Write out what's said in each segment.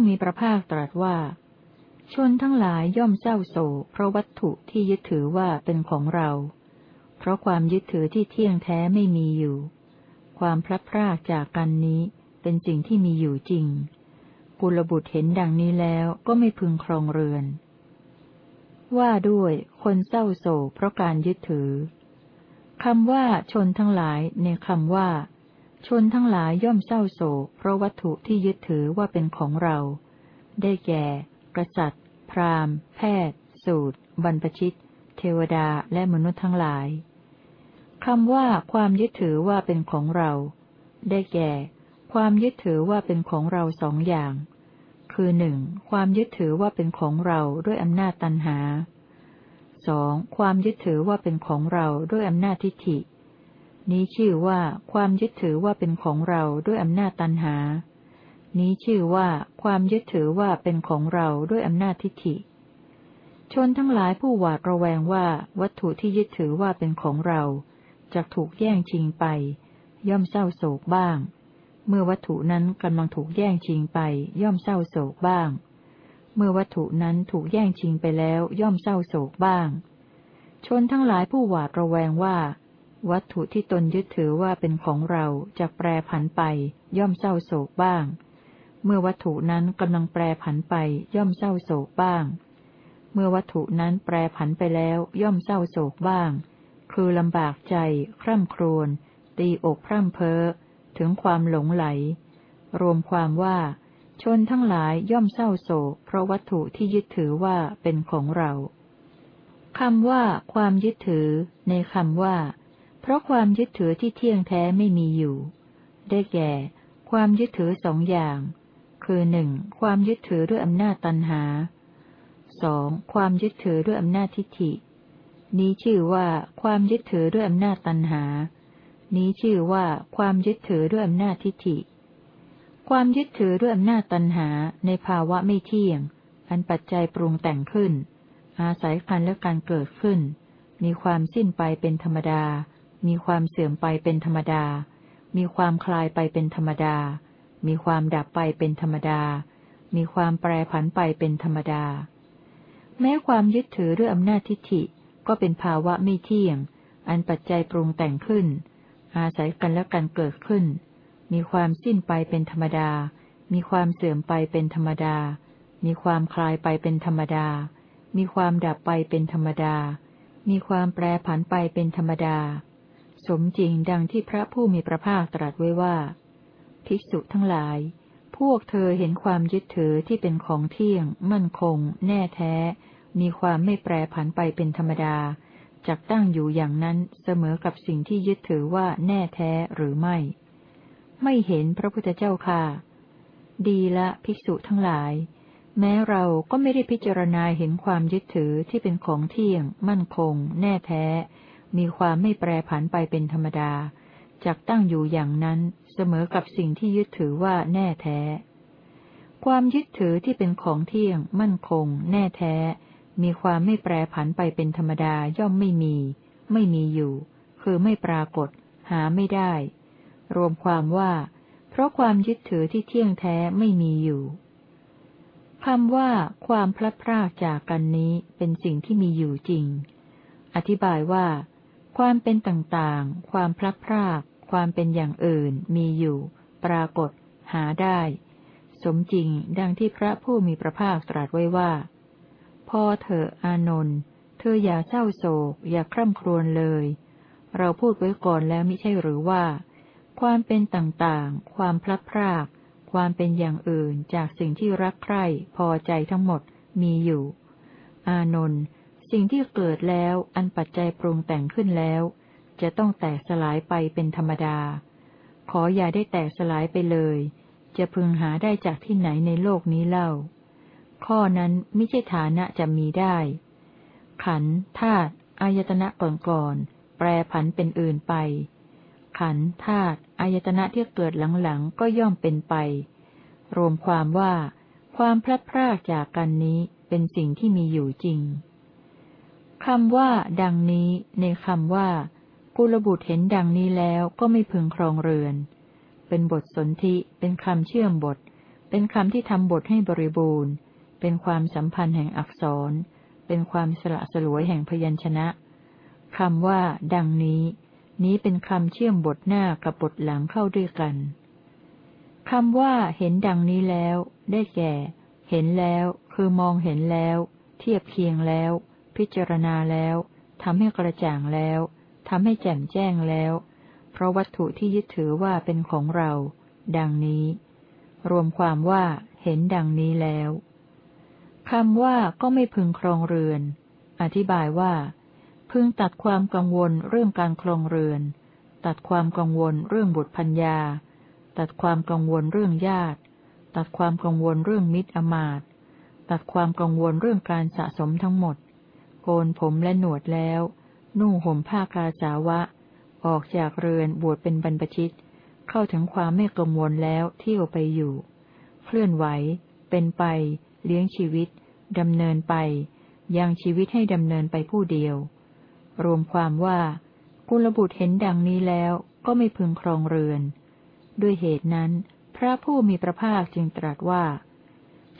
้มีพระภาคตรัสว่า ชนทั้งหลายย่อมเศร้าโศกเพราะวัตถุที่ยึดถือว่าเป็นของเรา เพราะความยึดถือที่เที่ยงแท้ไม่มีอยู่ ความพลัดพรากจากกันนี้เป็นสิ่งที่มีอยู่จริงกุลบุตรเห็นดังนี้แล้วก็ไม่พึงครองเรือน ว่าด้วยคนเศร้าโศกเพราะการยึดถือคำว่าชนทั้งหลายในคำว่า ชนทั้งหลายย่อมเศร้าโศก เพราะวัตถุที่ยึดถือว่าเป็นของเรา ได้แก่ กษัตริย์ พราหมณ์ แพทย์ สูตร บรรพชิต เทวดา และมนุษย์ทั้งหลาย คำว่าความยึดถือว่าเป็นของเรา ได้แก่ ความยึดถือว่าเป็นของเราสองอย่าง คือหนึ่งความยึดถือว่าเป็นของเราด้วยอำนาจตันหาสองความยึดถือว่าเป็นของเราด้วยอำนาจทิฏฐิ นี้ชื่อว่าความยึดถือว่าเป็นของเราด้วยอำนาจตันหา นี้ชื่อว่าความยึดถือว่าเป็นของเราด้วยอำนาจทิฏฐิ ชนทั้งหลายผู้หวาดระแวงว่าวัตถุที่ยึดถือว่าเป็นของเราจะถูกแย่งชิงไป ย่อมเศร้าโศกบ้าง เมื่อวัตถุนั้นกำลังถูกแย่งชิงไป ย่อมเศร้าโศกบ้าง เมื่อวัตถุนั้นถูกแย่งชิงไปแล้ว ย่อมเศร้าโศกบ้าง ชนทั้งหลายผู้หวาดระแวงว่า วัตถุที่ตนยึดถือว่าเป็นของเราจะแปรผันไป ย่อมเศร้าโศกบ้าง เมื่อวัตถุนั้นกำลังแปรผันไป ย่อมเศร้าโศกบ้าง เมื่อวัตถุนั้นแปรผันไปแล้ว ย่อมเศร้าโศกบ้าง คือลำบากใจ คร่ำครวญ ตีอกพร่ำเพ้อ ถึงความหลงไหล รวมความว่า ชนทั้งหลายย่อมเศร้าโศก เพราะวัตถุที่ยึดถือว่าเป็นของเราคำว่า ความยึดถือ ในคำว่า ราะความยึดถือที่เที่ยงแท้ไม่มีอยู่ ได้แก่ ความยึดถือสองอย่าง คือหนึ่งความยึดถือด้วยอำนาจตันหาสองความยึดถือด้วยอำนาจทิฏฐิ นี้ชื่อว่าความยึดถือด้วยอำนาจตันหา นี้ชื่อว่าความยึดถือด้วยอำนาจทิฏฐิ ความยึดถือด้วยอำนาจตันหาในภาวะไม่เที่ยง อันปัจจัยปรุงแต่งขึ้น อาศัยกันและการเกิดขึ้น มีความสิ้นไปเป็นธรรมดา มีความเสื่อมไปเป็นธรรมดา มีความคลายไปเป็นธรรมดา มีความดับไปเป็นธรรมดา มีความแปรผันไปเป็นธรรมดา แม้ความยึดถือด้วยอำนาจทิฏฐิก็เป็นภาวะไม่เที่ยง อันปัจจัยปรุงแต่งขึ้น อาศัยกันและการเกิดขึ้น มีความสิ้นไปเป็นธรรมดา มีความเสื่อมไปเป็นธรรมดา มีความคลายไปเป็นธรรมดา มีความดับไปเป็นธรรมดา มีความแปรผันไปเป็นธรรมดา สมจริงดังที่พระผู้มีพระภาคตรัสไว้ว่า ภิกษุทั้งหลาย พวกเธอเห็นความยึดถือที่เป็นของเที่ยง มั่นคง แน่แท้ มีความไม่แปรผันไปเป็นธรรมดาจักตั้งอยู่อย่างนั้นเสมอกับสิ่งที่ยึดถือว่าแน่แท้หรือไม่ ไม่เห็นพระพุทธเจ้าค่ะ ดีละภิกษุทั้งหลาย แม้เราก็ไม่ได้พิจารณาเห็นความยึดถือที่เป็นของเที่ยง มั่นคง แน่แท้ มีความไม่แปรผันไปเป็นธรรมดาจักตั้งอยู่อย่างนั้นเสมอกับสิ่งที่ยึดถือว่าแน่แท้ ความยึดถือที่เป็นของเที่ยง มั่นคง แน่แท้ มีความไม่แปรผันไปเป็นธรรมดาย่อมไม่มี ไม่มีอยู่ คือไม่ปรากฏ หาไม่ได้ รวมความว่า เพราะความยึดถือที่เที่ยงแท้ไม่มีอยู่คำว่า ความพลัดพรากจากกันนี้เป็นสิ่งที่มีอยู่จริง อธิบายว่า ความเป็นต่างๆ ความพลัดพราก ความเป็นอย่างอื่น มีอยู่ ปรากฏ หาได้ สมจริงดังที่พระผู้มีพระภาคตรัสไว้ว่า พอเถออานนท์ เธออย่าเศร้าโศก อย่าคร่ำครวญเลย เราพูดไว้ก่อนแล้วไม่ใช่หรือว่า ความเป็นต่างๆ ความพลัดพราก ความเป็นอย่างอื่นจากสิ่งที่รักใคร่พอใจทั้งหมด มีอยู่ อานนท์ สิ่งที่เกิดแล้วอันปัจจัยปรุงแต่งขึ้นแล้ว จะต้องแตกสลายไปเป็นธรรมดา ขออย่าได้แตกสลายไปเลย จะพึงหาได้จากที่ไหนในโลกนี้เล่า ข้อนั้นไม่ใช่ฐานะจะมีได้ ขันธาตุอายตนะก่อนๆแปรผันเป็นอื่นไป ขันธาตุอายตนะที่เกิดหลังๆก็ย่อมเป็นไป รวมความว่า ความพลัดพรากจากกันนี้เป็นสิ่งที่มีอยู่จริง คำว่า ดังนี้ ในคำว่า กุลบุตรเห็นดังนี้แล้วก็ไม่พึงครองเรือน เป็นบทสนธิเป็นคำเชื่อมบท เป็นคำที่ทำบทให้บริบูรณ์ เป็นความสัมพันธ์แห่งอักษร เป็นความสละสลวยแห่งพยัญชนะคำว่า ดังนี้ นี้เป็นคำเชื่อมบทหน้ากับบทหลังเข้าด้วยกันคำว่า เห็นดังนี้แล้ว ได้แก่ เห็นแล้ว คือมองเห็นแล้ว เทียบเคียงแล้ว พิจารณาแล้วทำให้กระจ่างแล้วทำให้แจ่มแจ้งแล้ว เพราะวัตถุที่ยึดถือว่าเป็นของเรา ดังนี้ รวมความว่าเห็นดังนี้แล้วคำว่าก็ไม่พึงครองเรือน อธิบายว่า พึงตัดความกังวลเรื่องการครองเรือน ตัดความกังวลเรื่องบุตรพัญญา ตัดความกังวลเรื่องญาติ ตัดความกังวลเรื่องมิตรอมาตตัดความกังวลเรื่องการสะสมทั้งหมด นผมและหนวดแล้ว นุ่งห่มผ้ากาสาวะ ออกจากเรือนบวชเป็นบรรพชิต เข้าถึงความไม่กังวลแล้วเที่ยวไปอยู่ เคลื่อนไหว เป็นไป เลี้ยงชีวิตดำเนินไป ยังชีวิตให้ดำเนินไปผู้เดียว รวมความว่ากุลบุตรเห็นดังนี้แล้วก็ไม่พึงครองเรือน ด้วยเหตุนั้น พระผู้มีพระภาคจึงตรัสว่า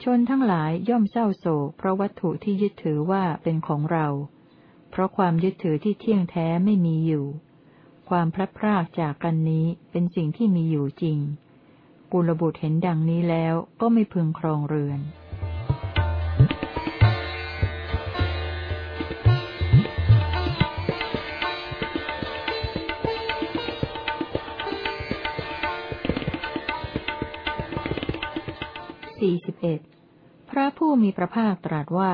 ชนทั้งหลายย่อมเศร้าโศกเพราะวัตถุที่ยึดถือว่าเป็นของเรา เพราะความยึดถือที่เที่ยงแท้ไม่มีอยู่ ความพลัดพรากจากกันนี้เป็นสิ่งที่มีอยู่จริง กุลบุตรเห็นดังนี้แล้วก็ไม่พึงครองเรือนสี่สิบเอ็ด ระผู้มีพระภาคตรัสว่า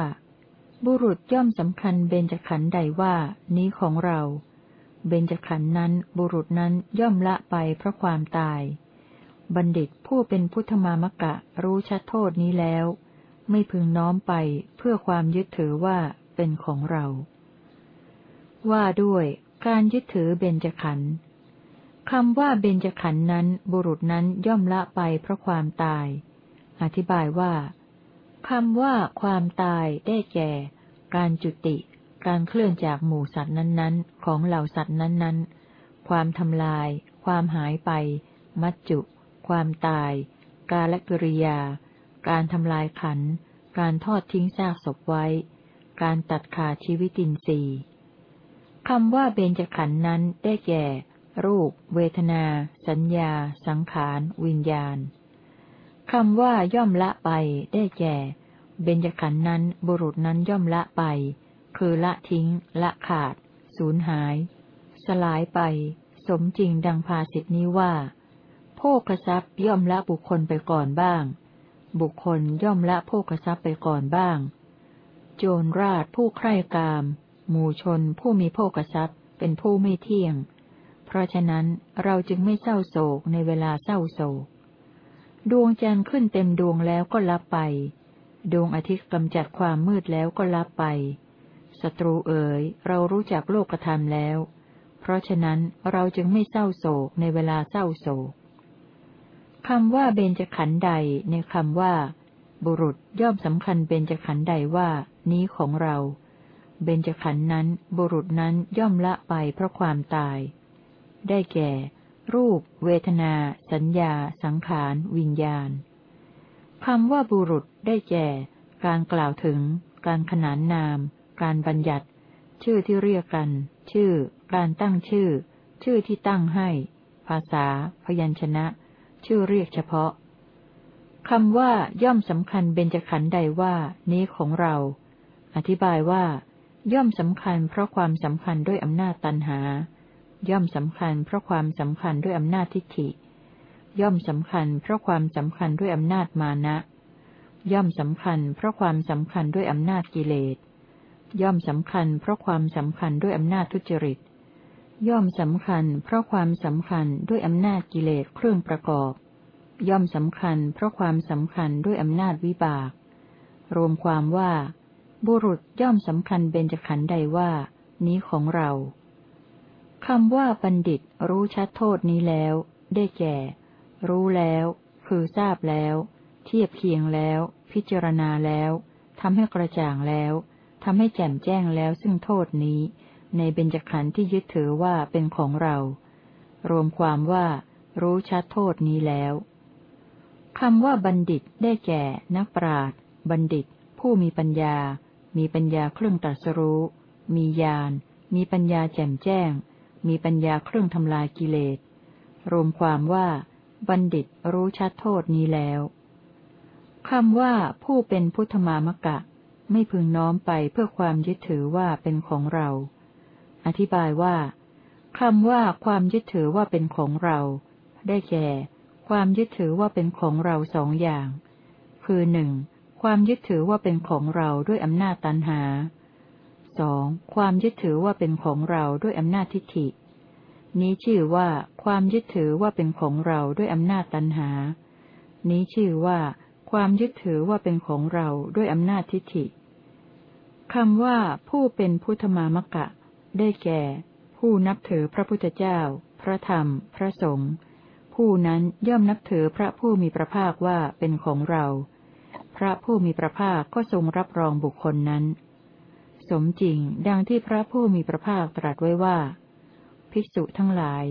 บุรุษย่อมสำคัญเบญจขันธ์ใดว่า นี้ของเรา เบญจขันธ์นั้น บุรุษนั้นย่อมละไปเพราะความตาย บัณฑิตผู้เป็นพุทธมามกะรู้ชัดโทษนี้แล้ว ไม่พึงน้อมไปเพื่อความยึดถือว่าเป็นของเรา ว่าด้วยการยึดถือเบญจขันธ์คำว่าเบญจขันธ์นั้น บุรุษนั้นย่อมละไปเพราะความตาย อธิบายว่า คำว่าความตายได้แก่ การจุติ การเคลื่อนจากหมู่สัตว์นั้นๆ ของเหล่าสัตว์นั้นๆ ความทำลาย ความหายไป มัจจุ ความตาย กาลกิริยา การทำลายขัน การทอดทิ้งซากศพไว้ การตัดขาดชีวิตินทรีย์คำว่าเบญจขันธ์นั้นได้แก่ รูป เวทนา สัญญา สังขาร วิญญาณ คำว่าย่อมละไป ได้แก่ เบญจขันธ์นั้นบุรุษนั้นย่อมละไป คือละทิ้ง ละขาด สูญหาย สลายไป สมจริงดังภาสิทนี้ว่าโภคทรัพย์ย่อมละบุคคลไปก่อนบ้าง บุคคลย่อมละโภคทรัพย์ไปก่อนบ้าง โจรราชผู้ใคร่กาม หมู่ชนผู้มีโภคทรัพย์เป็นผู้ไม่เที่ยง เพราะฉะนั้นเราจึงไม่เศร้าโศกในเวลาเศร้าโศก ดวงจันทร์ขึ้นเต็มดวงแล้วก็ลับไป ดวงอาทิตย์กำจัดความมืดแล้วก็ลับไป ศัตรูเอ๋ย เรารู้จักโลกธรรมแล้ว เพราะฉะนั้นเราจึงไม่เศร้าโศกในเวลาเศร้าโศกคำว่าเบญจขันธ์ใดในคำว่า บุรุษย่อมสำคัญเบญจขันธ์ใดว่า นี้ของเรา เบญจขันธ์นั้น บุรุษนั้นย่อมละไปเพราะความตาย ได้แก่ รูป เวทนา สัญญา สังขาร วิญญาณคำว่าบุรุษได้แก่ การกล่าวถึง การขนานนาม การบัญญัติ ชื่อที่เรียกกัน ชื่อ การตั้งชื่อ ชื่อที่ตั้งให้ ภาษา พยัญชนะ ชื่อเรียกเฉพาะคำว่าย่อมสำคัญเบญจขันธ์ใดว่า นี้ของเรา อธิบายว่า ย่อมสำคัญเพราะความสำคัญด้วยอำนาจตันหา ย่อมสำคัญเพราะความสำคัญด้วยอำนาจทิฏฐิ ย่อมสำคัญเพราะความสำคัญด้วยอำนาจมานะ ย่อมสำคัญเพราะความสำคัญด้วยอำนาจกิเลส ย่อมสำคัญเพราะความสำคัญด้วยอำนาจทุจริต ย่อมสำคัญเพราะความสำคัญด้วยอำนาจกิเลสเครื่องประกอบ ย่อมสำคัญเพราะความสำคัญด้วยอำนาจวิบาก รวมความว่า บุรุษย่อมสำคัญเบญจขันธ์ใดว่า นี้ของเรา คำว่าบัณฑิตรู้ชัดโทษนี้แล้ว ได้แก่ รู้แล้ว คือทราบแล้ว เทียบเคียงแล้ว พิจารณาแล้วทำให้กระจ่างแล้วทำให้แจ่มแจ้งแล้วซึ่งโทษนี้ ในเบญจขันธ์ที่ยึดถือว่าเป็นของเรา รวมความว่า รู้ชัดโทษนี้แล้วคำว่าบัณฑิตได้แก่ นักปราชญ์บัณฑิต ผู้มีปัญญา มีปัญญาเครื่องตรัสรู้ มีญาณมีปัญญาแจ่มแจ้ง มีปัญญาเครื่องทำลายกิเลส รวมความว่าบัณฑิตรู้ชัดโทษนี้แล้วคำว่าผู้เป็นพุทธมามกะ ไม่พึงน้อมไปเพื่อความยึดถือว่าเป็นของเรา อธิบายว่าคำว่าความยึดถือว่าเป็นของเรา ได้แก่ ความยึดถือว่าเป็นของเราสองอย่าง คือหนึ่งความยึดถือว่าเป็นของเราด้วยอำนาจตันหา สองความยึดถือว่าเป็นของเราด้วยอำนาจทิฏฐิ นี้ชื่อว่าความยึดถือว่าเป็นของเราด้วยอำนาจตันหา นี้ชื่อว่าความยึดถือว่าเป็นของเราด้วยอำนาจทิฏฐิคำว่าผู้เป็นพุทธมามกะ ได้แก่ ผู้นับถือพระพุทธเจ้า พระธรรม พระสงฆ์ผู้นั้นย่อมนับถือพระผู้มีพระภาคว่าเป็นของเรา พระผู้มีพระภาคก็ทรงรับรองบุคคลนั้น สมจริงดังที่พระผู้มีพระภาคตรัสไว้ว่า ภิกษุทั้งหลาย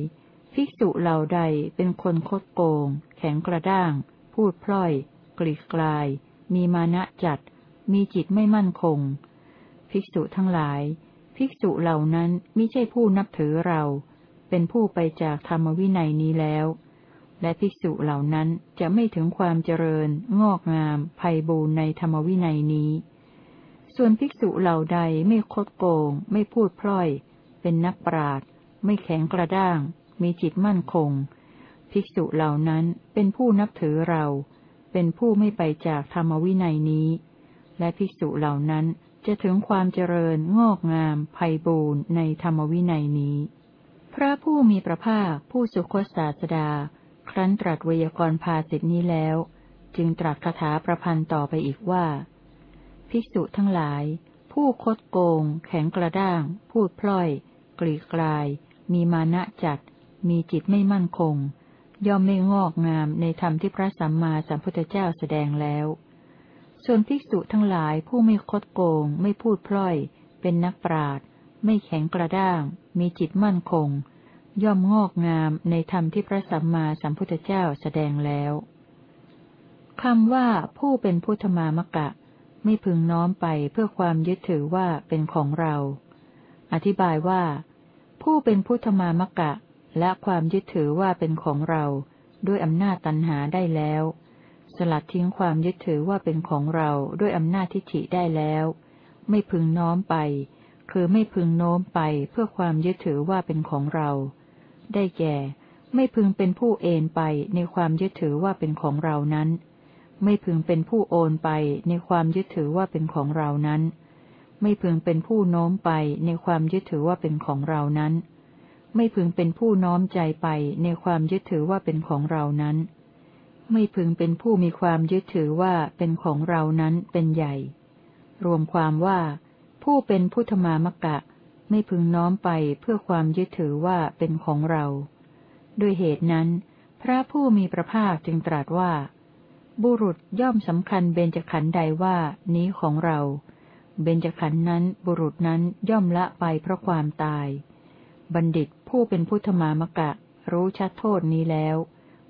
ภิกษุเหล่าใดเป็นคนคดโกง แข็งกระด้าง พูดพล่อย กลีกลาย มีมานะจัด มีจิตไม่มั่นคง ภิกษุทั้งหลาย ภิกษุเหล่านั้นไม่ใช่ผู้นับถือเรา เป็นผู้ไปจากธรรมวินัยนี้แล้ว และภิกษุเหล่านั้นจะไม่ถึงความเจริญ งอกงามภัยบูรในธรรมวินัยนี้ ส่วนภิกษุเหล่าใดไม่คดโกง ไม่พูดพล่อย เป็นนักปราดไม่แข็งกระด้าง มีจิตมั่นคง ภิกษุเหล่านั้นเป็นผู้นับถือเรา เป็นผู้ไม่ไปจากธรรมวินัยนี้ และภิกษุเหล่านั้นจะถึงความเจริญงอกงามภัยบูรณ์ในธรรมวินัยนี้ พระผู้มีพระภาคผู้สุคตศาสดา ครั้นตรัสวยากรภาสิทนี้แล้ว จึงตรัสคาถาประพันธ์ต่อไปอีกว่า ภิกษุทั้งหลาย ผู้คดโกง แข็งกระด้าง พูดพล่อย กลีกลาย มีมานะจัด มีจิตไม่มั่นคง ย่อมไม่งอกงามในธรรมที่พระสัมมาสัมพุทธเจ้าแสดงแล้ว ส่วนภิกษุทั้งหลายผู้ไม่คดโกง ไม่พูดพล่อย เป็นนักปราดไม่แข็งกระด้าง มีจิตมั่นคง ย่อมงอกงามในธรรมที่พระสัมมาสัมพุทธเจ้าแสดงแล้วคำว่าผู้เป็นพุทธมามกะ ไม่พึงน้อมไปเพื่อความยึดถือว่าเป็นของเรา อธิบายว่า ผู้เป็นพุทธมามกะและความยึดถือว่าเป็นของเรา ด้วยอำนาจตันหาได้แล้ว สลัดทิ้งความยึดถือว่าเป็นของเราด้วยอำนาจทิฏฐิได้แล้ว ไม่พึงน้อมไป คือไม่พึงโน้มไปเพื่อความยึดถือว่าเป็นของเรา ได้แก่ ไม่พึงเป็นผู้เอนไปในความยึดถือว่าเป็นของเรานั้น ไม่พึงเป็นผู้โอนไปในความยึดถือว่าเป็นของเรานั้น ไม่พึงเป็นผู้โน้มไปในความยึดถือว่าเป็นของเรานั้น ไม่พึงเป็นผู้น้อมใจไปในความยึดถือว่าเป็นของเรานั้น ไม่พึงเป็นผู้มีความยึดถือว่าเป็นของเรานั้นเป็นใหญ่ รวมความว่า ผู้เป็นพุทธมามกะ ไม่พึงน้อมไปเพื่อความยึดถือว่าเป็นของเรา ด้วยเหตุนั้น พระผู้มีพระภาคจึงตรัสว่า บุรุษย่อมสำคัญเบญจขันธ์ใดว่านี้ของเรา เบญจขันธ์นั้นบุรุษนั้นย่อมละไปเพราะความตาย บัณฑิตผู้เป็นพุทธมามกะ รู้ชัดโทษนี้แล้ว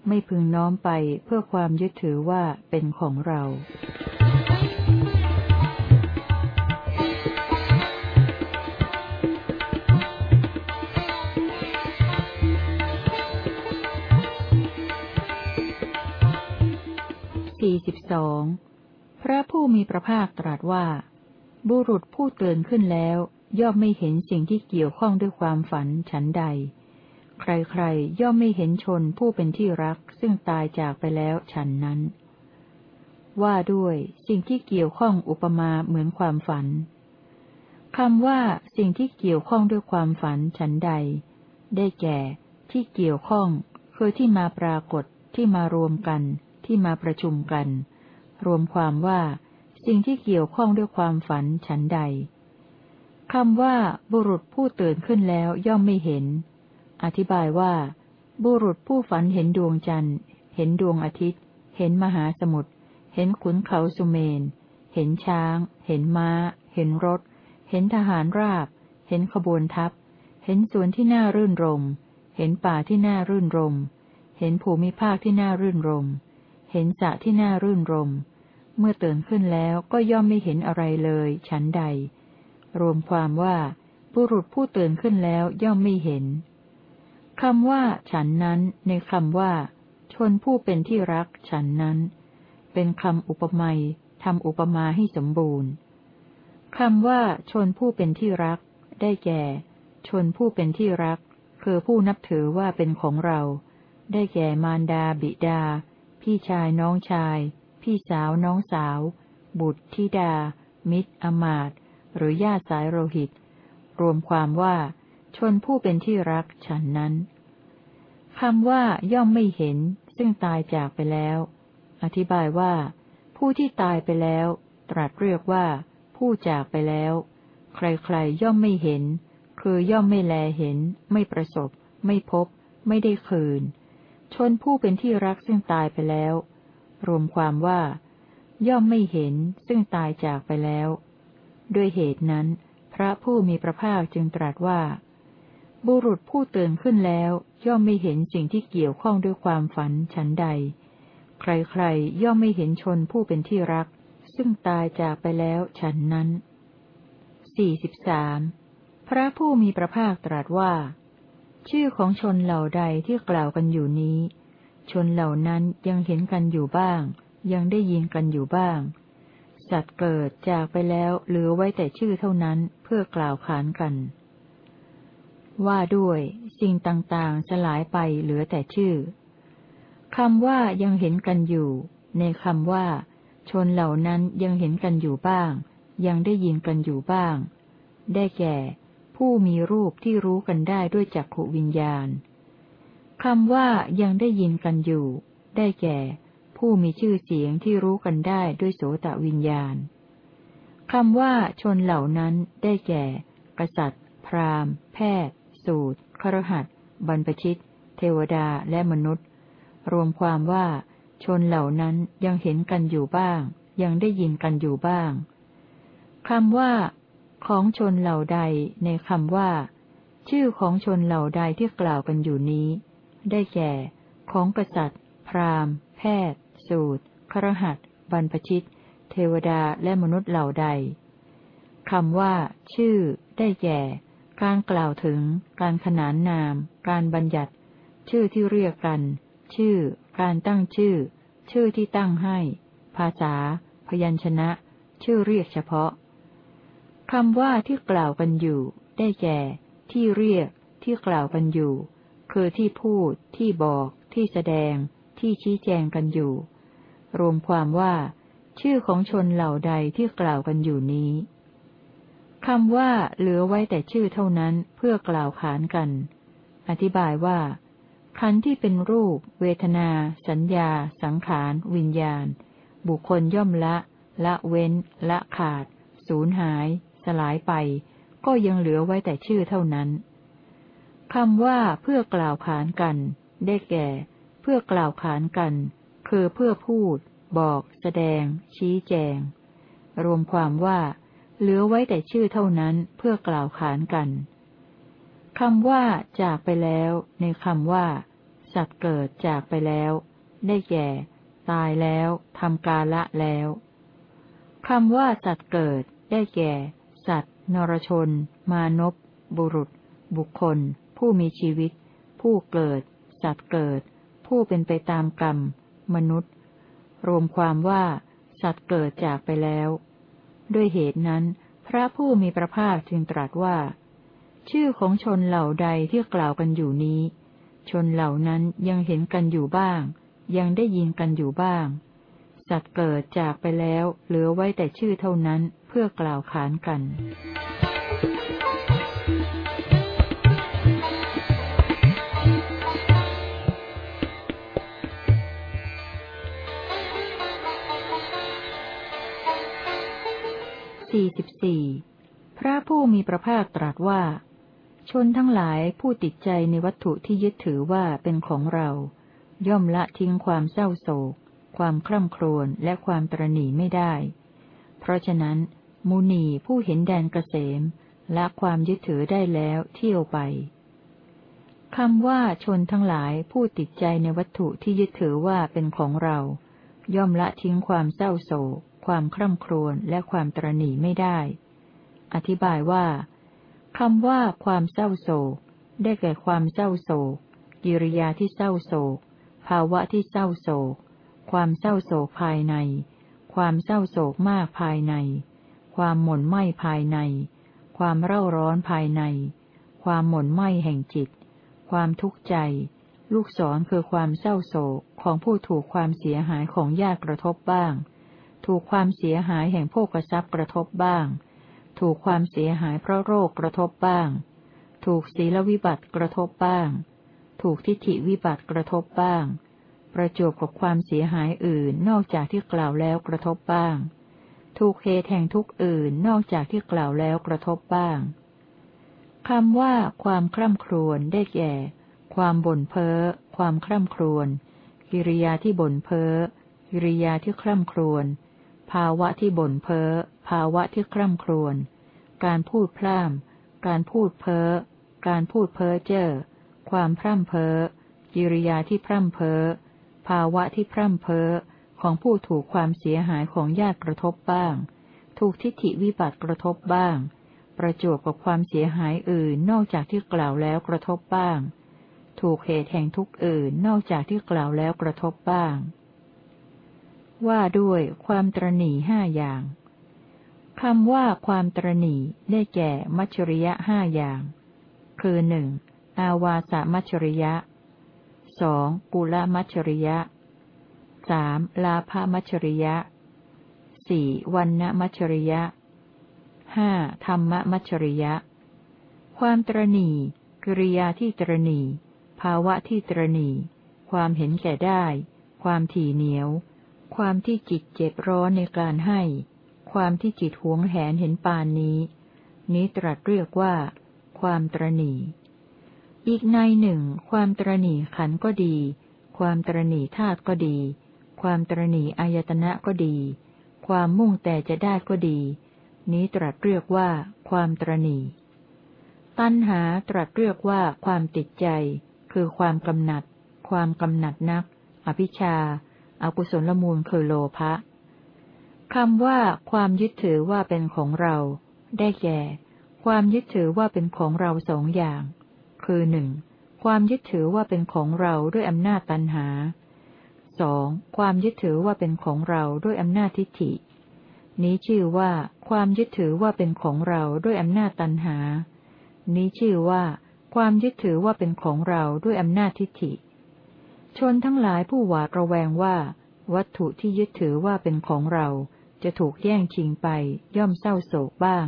ไม่พึงน้อมไปเพื่อความยึดถือว่าเป็นของเรา สี่สิบสองพระผู้มีพระภาคตรัสว่า บุรุษผู้เตือนขึ้นแล้ว ย่อมไม่เห็นสิ่งที่เกี่ยวข้องด้วยความฝันฉันใด ใครๆ ย่อมไม่เห็นชนผู้เป็นที่รักซึ่งตายจากไปแล้วฉันนั้น ว่าด้วยสิ่งที่เกี่ยวข้องอุปมาเหมือนความฝันคำว่าสิ่งที่เกี่ยวข้องด้วยความฝันฉันใด ได้แก่ ที่เกี่ยวข้องคือที่มาปรากฏที่มารวมกัน ที่มาประชุมกัน รวมความว่า สิ่งที่เกี่ยวข้องด้วยความฝันฉันใดคำว่า บุรุษผู้ตื่นขึ้นแล้วย่อมไม่เห็น อธิบายว่า บุรุษผู้ฝันเห็นดวงจันทร์ เห็นดวงอาทิตย์ เห็นมหาสมุทรเห็นขุนเขาสุเมน เห็นช้าง เห็นม้า เห็นรถ เห็นทหารราบ เห็นขบวนทัพ เห็นสวนที่น่ารื่นรม เห็นป่าที่น่ารื่นรม เห็นภูมิภาคที่น่ารื่นรม เห็นสระที่น่ารื่นรม เมื่อตื่นขึ้นแล้วก็ย่อมไม่เห็นอะไรเลย ฉันใด รวมความว่าบุรุษผู้ตื่นขึ้นแล้วย่อมไม่เห็นคำว่า ฉันนั้น ในคำว่า ชนผู้เป็นที่รัก ฉันนั้น เป็นคำอุปมาทำอุปมาให้สมบูรณ์คำว่า ชนผู้เป็นที่รัก ได้แก่ ชนผู้เป็นที่รัก คือผู้นับถือว่าเป็นของเรา ได้แก่มารดาบิดา พี่ชายน้องชาย พี่สาวน้องสาว บุตรธิดา มิตร อมาต หรือญาติสายโลหิต รวมความว่า ชนผู้เป็นที่รักฉันนั้นคำว่าย่อมไม่เห็น ซึ่งตายจากไปแล้ว อธิบายว่า ผู้ที่ตายไปแล้ว ตรัสเรียกว่า ผู้จากไปแล้ว ใครๆย่อมไม่เห็น คือย่อมไม่แลเห็น ไม่ประสบ ไม่พบ ไม่ได้คืน ชนผู้เป็นที่รักซึ่งตายไปแล้ว รวมความว่า ย่อมไม่เห็นซึ่งตายจากไปแล้ว ด้วยเหตุนั้น พระผู้มีพระภาคจึงตรัสว่า บุรุษผู้ตื่นขึ้นแล้ว ย่อมไม่เห็นสิ่งที่เกี่ยวข้องด้วยความฝันฉันใด ใครๆย่อมไม่เห็นชนผู้เป็นที่รัก ซึ่งตายจากไปแล้วฉันนั้นสี่สิบสามพระผู้มีพระภาคตรัสว่า ชื่อของชนเหล่าใดที่กล่าวกันอยู่นี้ ชนเหล่านั้นยังเห็นกันอยู่บ้าง ยังได้ยินกันอยู่บ้าง สัตว์เกิดจากไปแล้วเหลือไว้แต่ชื่อเท่านั้นเพื่อกล่าวขานกัน ว่าด้วย สิ่งต่างๆสลายไปเหลือแต่ชื่อคำว่ายังเห็นกันอยู่ ในคำว่า ชนเหล่านั้นยังเห็นกันอยู่บ้าง ยังได้ยินกันอยู่บ้าง ได้แก่ ผู้มีรูปที่รู้กันได้ด้วยจักขวิญญาณคำว่ายังได้ยินกันอยู่ ได้แก่ ผู้มีชื่อเสียงที่รู้กันได้ด้วยโสตวิญญาณคำว่าชนเหล่านั้นได้แก่ กษัตริย์ พราหมณ์ แพทย์ สูตรครหัสบรรพชิต เทวดาและมนุษย์ รวมความว่า ชนเหล่านั้นยังเห็นกันอยู่บ้าง ยังได้ยินกันอยู่บ้างคำว่า ของชนเหล่าใดในคำว่า ชื่อของชนเหล่าใดที่กล่าวกันอยู่นี้ ได้แก่ ของกษัตริย์ พราหมณ์ แพทย์ สูตรครหัสบรรพชิต เทวดาและมนุษย์เหล่าใดคำว่า ชื่อ ได้แก่ การกล่าวถึง การขนานนาม การบัญญัติ ชื่อที่เรียกกัน ชื่อ การตั้งชื่อ ชื่อที่ตั้งให้ ภาษา พยัญชนะ ชื่อเรียกเฉพาะ คำว่าที่กล่าวกันอยู่ ได้แก่ ที่เรียก ที่กล่าวกันอยู่ คือที่พูด ที่บอก ที่แสดง ที่ชี้แจงกันอยู่ รวมความว่า ชื่อของชนเหล่าใดที่กล่าวกันอยู่นี้คำว่าเหลือไว้แต่ชื่อเท่านั้นเพื่อกล่าวขานกัน อธิบายว่า ขันธ์ที่เป็นรูป เวทนา สัญญา สังขาร วิญญาณ บุคคลย่อมละ ละเว้น ละขาด สูญหาย สลายไป ก็ยังเหลือไว้แต่ชื่อเท่านั้นคำว่าเพื่อกล่าวขานกัน ได้แก่ เพื่อกล่าวขานกัน คือเพื่อพูด บอก แสดง ชี้แจง รวมความว่า เหลือไว้แต่ชื่อเท่านั้นเพื่อกล่าวขานกันคำว่า จากไปแล้ว ในคำว่า สัตว์เกิดจากไปแล้ว ได้แก่ ตายแล้วทำกาละแล้วคำว่าสัตว์เกิด ได้แก่ สัตว์ นรชน มานพบุรุษ บุคคล ผู้มีชีวิต ผู้เกิด สัตว์เกิด ผู้เป็นไปตามกรรม มนุษย์ รวมความว่า สัตว์เกิดจากไปแล้ว ด้วยเหตุนั้น พระผู้มีพระภาคจึงตรัสว่า ชื่อของชนเหล่าใดที่กล่าวกันอยู่นี้ ชนเหล่านั้นยังเห็นกันอยู่บ้าง ยังได้ยินกันอยู่บ้าง สัตว์เกิดจากไปแล้ว เหลือไว้แต่ชื่อเท่านั้น พื่อกล่าวขานกันสี่สิบสี่พระผู้มีพระภาคตรัสว่า ชนทั้งหลายผู้ติดใจในวัตถุที่ยึดถือว่าเป็นของเรา ย่อมละทิ้งความเศร้าโศก ความคร่ำครวญและความตรณีไม่ได้ เพราะฉะนั้น มุนีผู้เห็นแดนเกษมละความยึดถือได้แล้วเที่ยวไปคำว่าชนทั้งหลายผู้ติดใจในวัตถุที่ยึดถือว่าเป็นของเรา ย่อมละทิ้งความเศร้าโศก ความคร่ำครวญและความตรณีไม่ได้ อธิบายว่าคำว่าความเศร้าโศก ได้แก่ความเศร้าโศก กิริยาที่เศร้าโศก ภาวะที่เศร้าโศก ความเศร้าโศกภายใน ความเศร้าโศกมากภายใน ความหม่นไหม้ภายใน ความเร่าร้อนภายใน ความหม่นไหม้แห่งจิต ความทุกข์ใจ ลูกศรคือความเศร้าโศกของผู้ถูกความเสียหายของญาติกระทบบ้าง ถูกความเสียหายแห่งโภกทรัพย์กระทบบ้าง ถูกความเสียหายเพราะโรคกระทบบ้าง ถูกศีลวิบัติกระทบบ้าง ถูกทิฏฐิวิบัติกระทบบ้าง ประจบกับความเสียหายอื่นนอกจากที่กล่าวแล้วกระทบบ้าง ถูกเหตุแห่งทุกอื่นนอกจากที่กล่าวแล้วกระทบบ้างคำว่าความคร่ำครวญได้แก่ ความบ่นเพ้อ ความคร่ำครวญกิริยาที่บ่นเพ้อกิริยาที่คร่ำครวญภาวะที่บ่นเพ้อ ภาวะที่คร่ำครวญการพูดพร่ำการพูดเพ้อ การพูดเพ้อเจ้อ ความพร่ำเพ้อกิริยาที่พร่ำเพ้อ ภาวะที่พร่ำเพ้อ ของผู้ถูกความเสียหายของญาติกระทบบ้าง ถูกทิฏฐิวิบัติกระทบบ้าง ประจวบกับความเสียหายอื่นนอกจากที่กล่าวแล้วกระทบบ้าง ถูกเหตุแห่งทุกอื่นนอกจากที่กล่าวแล้วกระทบบ้าง ว่าด้วยความตรณีห้าอย่างคำว่าความตรณีได้แก่มัชริยะห้าอย่าง คือหนึ่งอาวาสมัชริยะสองกุลมัชริยะ สามลาภมัชริยะสี่วันณมัชริยะห้าธรรมมัชริยะ ความตรณีกิริยาที่ตรณีภาวะที่ตรณีความเห็นแก่ได้ ความถี่เหนียว ความที่จิตเจ็บร้อนในการให้ ความที่จิตหวงแหนเห็นปานนี้ นี้ตรัสเรียกว่า ความตรณีอีกในหนึ่ง ความตรณีขันก็ดี ความตรณีธาตุก็ดี ความตรณีอายตนะก็ดี ความมุ่งแต่จะได้ก็ดี นี้ตรัสเรียกว่าความตรณีตัณหาตรัสเรียกว่าความติดใจ คือความกำหนัด ความกำหนัดนัก อภิชาอากุศลมูลคือโลภะคำว่าความยึดถือว่าเป็นของเรา ได้แก่ ความยึดถือว่าเป็นของเราสองอย่าง คือหนึ่งความยึดถือว่าเป็นของเราด้วยอำนาจตันหา สองความยึดถือว่าเป็นของเราด้วยอำนาจทิฏฐิ นี้ชื่อว่า ความยึดถือว่าเป็นของเราด้วยอำนาจตันหา นี้ชื่อว่า ความยึดถือว่าเป็นของเราด้วยอำนาจทิฏฐิ ชนทั้งหลายผู้หวาดระแวงว่า วัตถุที่ยึดถือว่าเป็นของเรา จะถูกแย่งชิงไป ย่อมเศร้าโศกบ้าง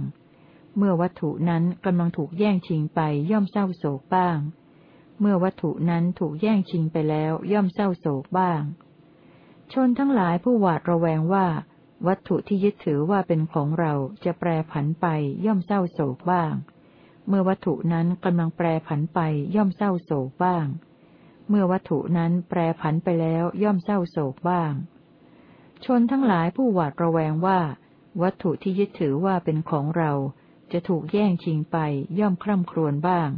เมื่อวัตถุนั้นกำลังถูกแย่งชิงไปย่อมเศร้าโศกบ้าง เมื่อวัตถุนั้นถูกแย่งชิงไปแล้วย่อมเศร้าโศกบ้าง ชนทั้งหลายผู้หวาดระแวงว่า วัตถุที่ยึดถือว่าเป็นของเราจะแปรผันไปย่อมเศร้าโศกบ้าง เมื่อวัตถุนั้นกำลังแปรผันไปย่อมเศร้าโศกบ้าง เมื่อวัตถุนั้นแปรผันไปแล้วย่อมเศร้าโศกบ้าง ชนทั้งหลายผู้หวาดระแวงว่า วัตถุที่ยึดถือว่าเป็นของเราจะถูกแย่งชิงไปย่อมคร่ำครวญบ้าง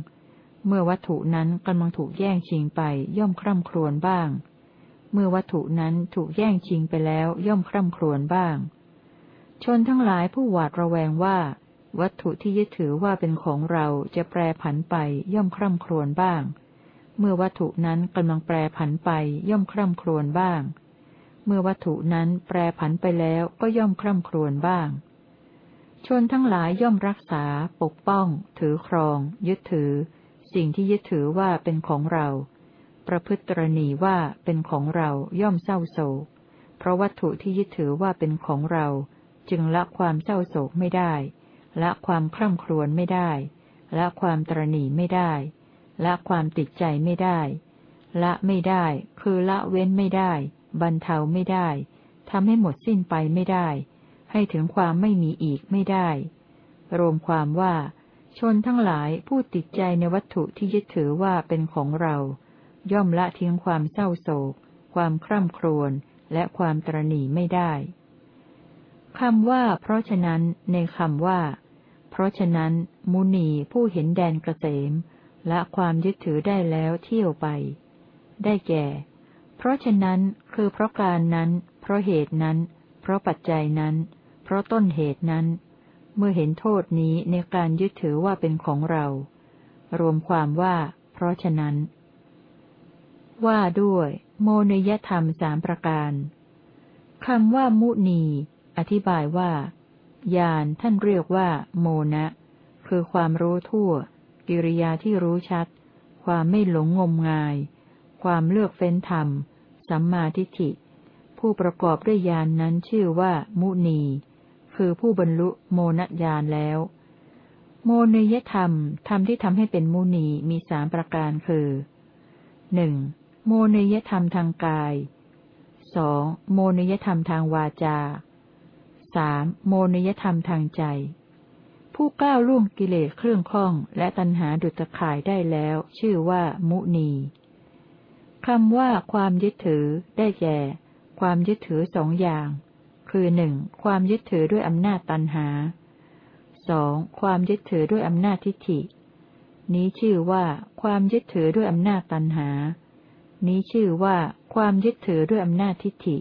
เมื่อวัตถุนั้นกำลังถูกแย่งชิงไปย่อมคร่ำครวญบ้าง เมื่อวัตถุนั้นถูกแย่งชิงไปแล้วย่อมคร่ำครวญบ้าง ชนทั้งหลายผู้หวาดระแวงว่า วัตถุที่ยึดถือว่าเป็นของเราจะแปรผันไปย่อมคร่ำครวญบ้าง เมื่อวัตถุนั้นกำลังแปรผันไปย่อมคร่ำครวญบ้าง เมื่อวัตถุนั้นแปรผันไปแล้วก็ย่อมคร่ำครวญบ้างชนทั้งหลายย่อมรักษา ปกป้อง ถือครอง ยึดถือ สิ่งที่ยึดถือว่าเป็นของเรา ประพฤติตรณีว่าเป็นของเราย่อมเศร้าโศก เพราะวัตถุที่ยึดถือว่าเป็นของเรา จึงละความเศร้าโศกไม่ได้ ละความคร่ำครวญไม่ได้ ละความตรณีไม่ได้ ละความติดใจไม่ได้ ละไม่ได้ คือละเว้นไม่ได้ บรรเทาไม่ได้ทำให้หมดสิ้นไปไม่ได้ ให้ถึงความไม่มีอีกไม่ได้ รวมความว่า ชนทั้งหลายผู้ติดใจในวัตถุที่ยึดถือว่าเป็นของเรา ย่อมละทิ้งความเศร้าโศก ความคร่ำครวญและความตรณีไม่ได้คำว่าเพราะฉะนั้นในคำว่า เพราะฉะนั้น มุนีผู้เห็นแดนเกษมละความยึดถือได้แล้วเที่ยวไป ได้แก่ เพราะฉะนั้นคือเพราะการนั้น เพราะเหตุนั้น เพราะปัจจัยนั้น เพราะต้นเหตุนั้น เมื่อเห็นโทษนี้ในการยึดถือว่าเป็นของเรา รวมความว่า เพราะฉะนั้น ว่าด้วย โมนยธรรมสามประการคำว่ามุนี อธิบายว่าญาณท่านเรียกว่า โมนะ คือความรู้ทั่ว กิริยาที่รู้ชัด ความไม่หลงงมงาย ความเลือกเฟ้นธรรม สัมมาทิฏฐิ ผู้ประกอบด้วยญาณนนั้นชื่อว่า มุนี คือผู้บรรลุโมนญาณแล้ว โมนยธรรมธรรมที่ทำให้เป็นมุนีมีสามประการคือหนึ่งโมนยธรรมทางกายสองโมนยธรรมทางวาจาสามโมนยธรรมทางใจ ผู้ก้าวล่วงกิเลสเครื่องข้องและตัณหาดุจข่ายได้แล้ว ชื่อว่ามุนีคำว่าความยึดถือได้แก่ ความยึดถือสองอย่าง คือหนึ่งความยึดถือด้วยอำนาจตัณหาสองความยึดถือด้วยอำนาจทิฏฐิ นี้ชื่อว่า ความยึดถือด้วยอำนาจตัณหา นี้ชื่อว่า ความยึดถือด้วยอำนาจทิฏฐิ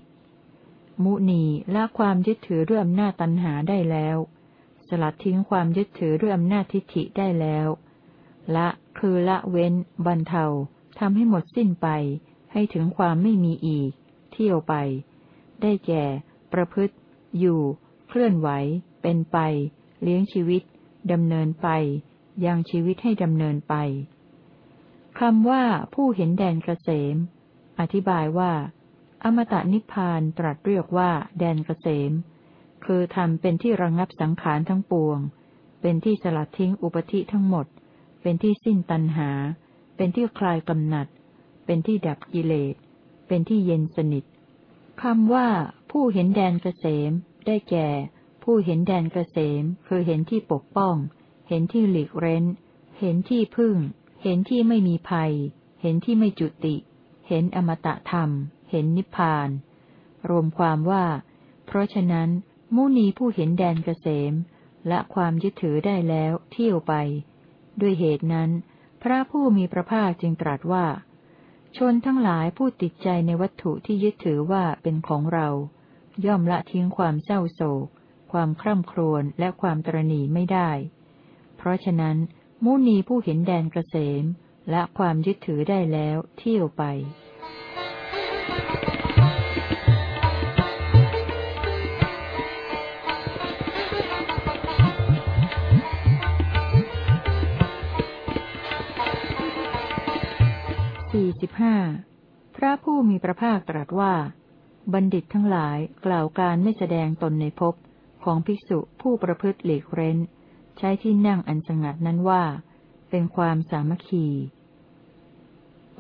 มุนีละความยึดถือด้วยอำนาจตัณหาได้แล้ว สลัดทิ้งความยึดถือด้วยอำนาจทิฏฐิได้แล้ว ละคือละเว้น บรรเทาทำให้หมดสิ้นไป ให้ถึงความไม่มีอีก เที่ยวไป ได้แก่ ประพฤติ อยู่ เคลื่อนไหว เป็นไป เลี้ยงชีวิต ดำเนินไป ยังชีวิตให้ดำเนินไปคำว่าผู้เห็นแดนเกษม อธิบายว่า อมตะนิพพานตรัสเรียกว่าแดนเกษม คือทำเป็นที่ระงงับสังขารทั้งปวง เป็นที่สลัดทิ้งอุปธิทั้งหมด เป็นที่สิ้นตัณหา เป็นที่คลายกำหนัด เป็นที่ดับกิเลส เป็นที่เย็นสนิทคำว่า ผู้เห็นแดนเกษม ได้แก่ ผู้เห็นแดนเกษม คือเห็นที่ปกป้อง เห็นที่หลีกเร้น เห็นที่พึ่ง เห็นที่ไม่มีภัย เห็นที่ไม่จุติ เห็นอมตะธรรม เห็นนิพพาน รวมความว่า เพราะฉะนั้น มุนีผู้เห็นแดนเกษมและความยึดถือได้แล้วเที่ยวไป ด้วยเหตุนั้น พระผู้มีพระภาคจึงตรัสว่า ชนทั้งหลายผู้ติดใจในวัตถุที่ยึดถือว่าเป็นของเรา ย่อมละทิ้งความเศร้าโศก ความคร่ำครวญและความตรณีไม่ได้ เพราะฉะนั้น มุนีผู้เห็นแดนเกษมและความยึดถือได้แล้วเที่ยวไปสี่สิบห้าพระผู้มีพระภาคตรัสว่า บัณฑิตทั้งหลายกล่าวการไม่แสดงตนในภพของภิกษุผู้ประพฤติหลีกเร้น ใช้ที่นั่งอันสงัดนั้นว่า เป็นความสามัคคี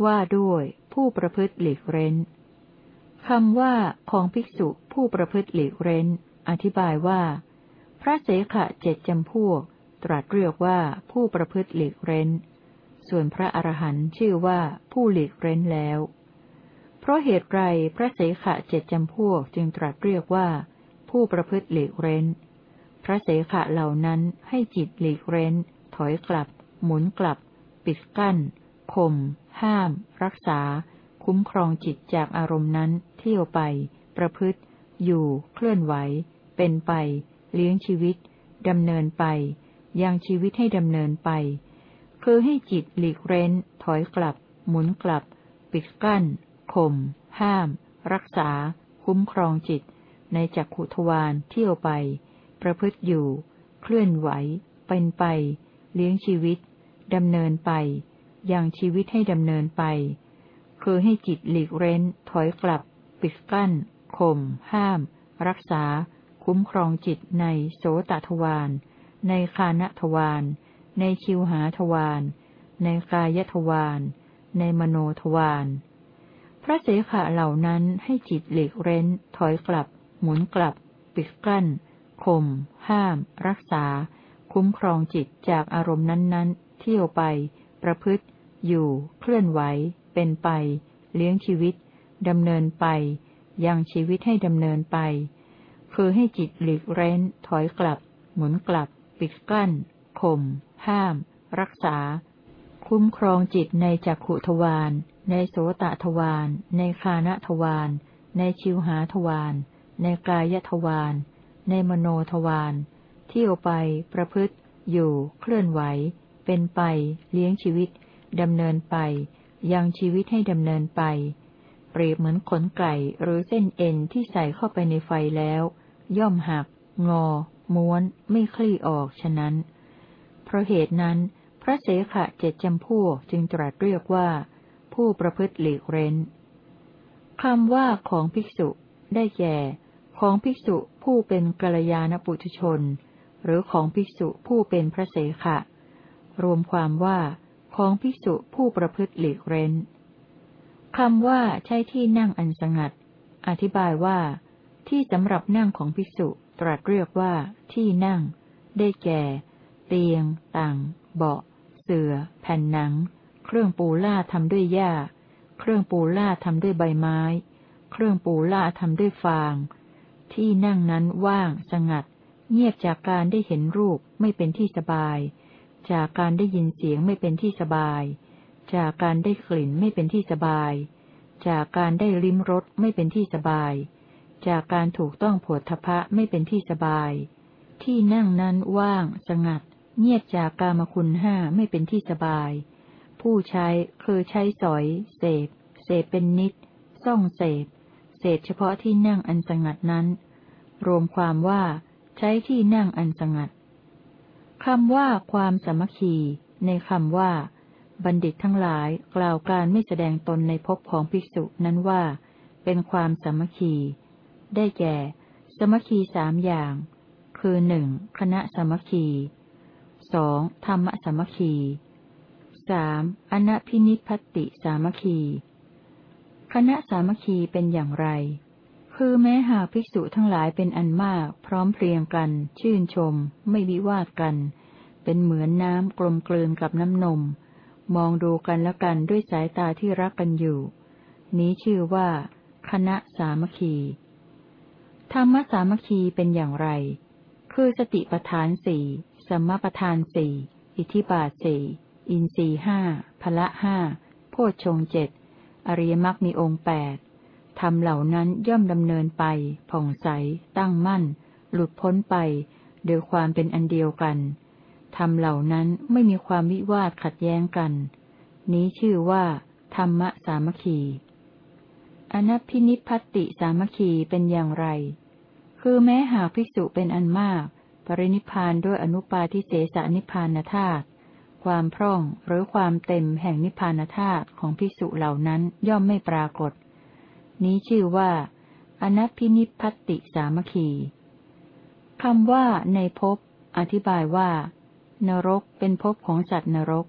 ว่าด้วยผู้ประพฤติหลีกเร้นคำว่าของภิกษุผู้ประพฤติหลีกเร้น อธิบายว่า พระเสขะเจ็ดจำพวก ตรัสเรียกว่าผู้ประพฤติหลีกเร้น ส่วนพระอรหันต์ชื่อว่าผู้หลีกเร้นแล้ว เพราะเหตุไรพระเสขะเจ็ดจำพวกจึงตรัสเรียกว่า ผู้ประพฤติหลีกเร้น พระเสขะเหล่านั้นให้จิตหลีกเร้น ถอยกลับ หมุนกลับ ปิดกั้นข่มห้าม รักษา คุ้มครองจิตจากอารมณ์นั้น เที่ยวไป ประพฤติ อยู่ เคลื่อนไหว เป็นไป เลี้ยงชีวิตดำเนินไป ยังชีวิตให้ดำเนินไป คือให้จิตหลีกเร้น ถอยกลับ หมุนกลับ ปิดกั้น ข่ม ห้าม รักษา คุ้มครองจิต ในจักขุทวารเที่ยวไป ประพฤติอยู่ เคลื่อนไหว เป็นไป เลี้ยงชีวิต ดำเนินไป ยังชีวิตให้ดำเนินไป คือให้จิตหลีกเร้น ถอยกลับ ปิดกั้น ข่ม ห้าม รักษา คุ้มครองจิตในโสตทวาร ในคานทวาร ในชิวหาทวาร ในกายทวาร ในมโนทวาร ระเสขะเหล่านั้นให้จิตหลีกเร้น ถอยกลับ หมุนกลับ ปิดกั้นข่มห้าม รักษา คุ้มครองจิตจากอารมณ์นั้นๆ เที่ยวไป ประพฤติ อยู่ เคลื่อนไหว เป็นไป เลี้ยงชีวิตดำเนินไป ยังชีวิตให้ดำเนินไป คือให้จิตหลีกเร้น ถอยกลับ หมุนกลับ ปิดกั้นข่มห้าม รักษา คุ้มครองจิตในจักขุทวาร ในโสตทวาร ในคานทวาร ในชิวหาทวาร ในกายทวาร ในมโนทวาร เที่ยวไป ประพฤติ อยู่ เคลื่อนไหว เป็นไป เลี้ยงชีวิต ดำเนินไป ยังชีวิตให้ดำเนินไป เปรียบเหมือนขนไก่หรือเส้นเอ็นที่ใส่เข้าไปในไฟแล้ว ย่อมหัก งอ ม้วน ไม่คลี่ออกฉะนั้น เพราะเหตุนั้น พระเสขะเจ็ดจำพวกจึงตรัสเรียกว่า ผู้ประพฤติหลีกเร้นคำว่าของภิกษุ ได้แก่ ของภิกษุผู้เป็นกัลยาณปุถุชน หรือของภิกษุผู้เป็นพระเสขะ รวมความว่า ของภิกษุผู้ประพฤติหลีกเร้นคำว่าใช้ที่นั่งอันสงัด อธิบายว่า ที่สำหรับนั่งของภิกษุตรัสเรียกว่า ที่นั่ง ได้แก่ เตียง ต่าง เบาะ เสื่อ แผ่นหนัง เครื่องปูล่าทำด้วยหญ้า เครื่องปูล่าทำด้วยใบไม้ เครื่องปูล่าทำด้วยฟาง ที่นั่งนั้นว่าง สงัด เงียบจากการได้เห็นรูปไม่เป็นที่สบาย จากการได้ยินเสียงไม่เป็นที่สบาย จากการได้กลิ่นไม่เป็นที่สบาย จากการได้ลิ้มรสไม่เป็นที่สบาย จากการถูกต้องผดทพะไม่เป็นที่สบาย ที่นั่งนั้นว่าง สงัด เงียบจากกามคุณห้าไม่เป็นที่สบาย ผู้ใช้คือใช้สอย เสพ เสพเป็นนิด ซ่องเสพ เสพเฉพาะที่นั่งอันสงัดนั้น รวมความว่าใช้ที่นั่งอันสงัดคำว่าความสมัคคี ในคำว่า บัณฑิตทั้งหลายกล่าวการไม่แสดงตนในภพของภิกษุนั้นว่า เป็นความสมัคคี ได้แก่ สมัคคีสามอย่าง คือหนึ่งคณะสมัคคีสองธรรมสมัคคี สามอนัพินิพัติสามัคคี คณะสามัคคีเป็นอย่างไร คือแม้หากภิกษุทั้งหลายเป็นอันมาก พร้อมเพรียงกัน ชื่นชม ไม่วิวาดกัน เป็นเหมือนน้ำกลมกลืนกับน้ำนม มองดูกันและกันด้วยสายตาที่รักกันอยู่ นี้ชื่อว่า คณะสามัคคีธรรมสามัคคีเป็นอย่างไร คือสติปทานสี่สมประทานสี่ อิทิบาทสี่ อินสีห้าพละห้าโพชฌงเจ็ดอริยมรรคมีองค์แปดทำเหล่านั้นย่อมดำเนินไป ผ่องใส ตั้งมั่น หลุดพ้นไป โดยความเป็นอันเดียวกันทำเหล่านั้นไม่มีความวิวาทขัดแย้งกัน นี้ชื่อว่า ธรรมสามัคคี อนัพินิพัติสามัคคีเป็นอย่างไร คือแม้หากภิกษุเป็นอันมาก ปรินิพานด้วยอนุปาทิเสสนิพานธาตุ ความพร่องหรือความเต็มแห่งนิพพานธาตุของภิกษุเหล่านั้นย่อมไม่ปรากฏ นี้ชื่อว่า อนัพินิพัติสามคีคำว่าในภพอธิบายว่า นรกเป็นภพของสัตว์นรก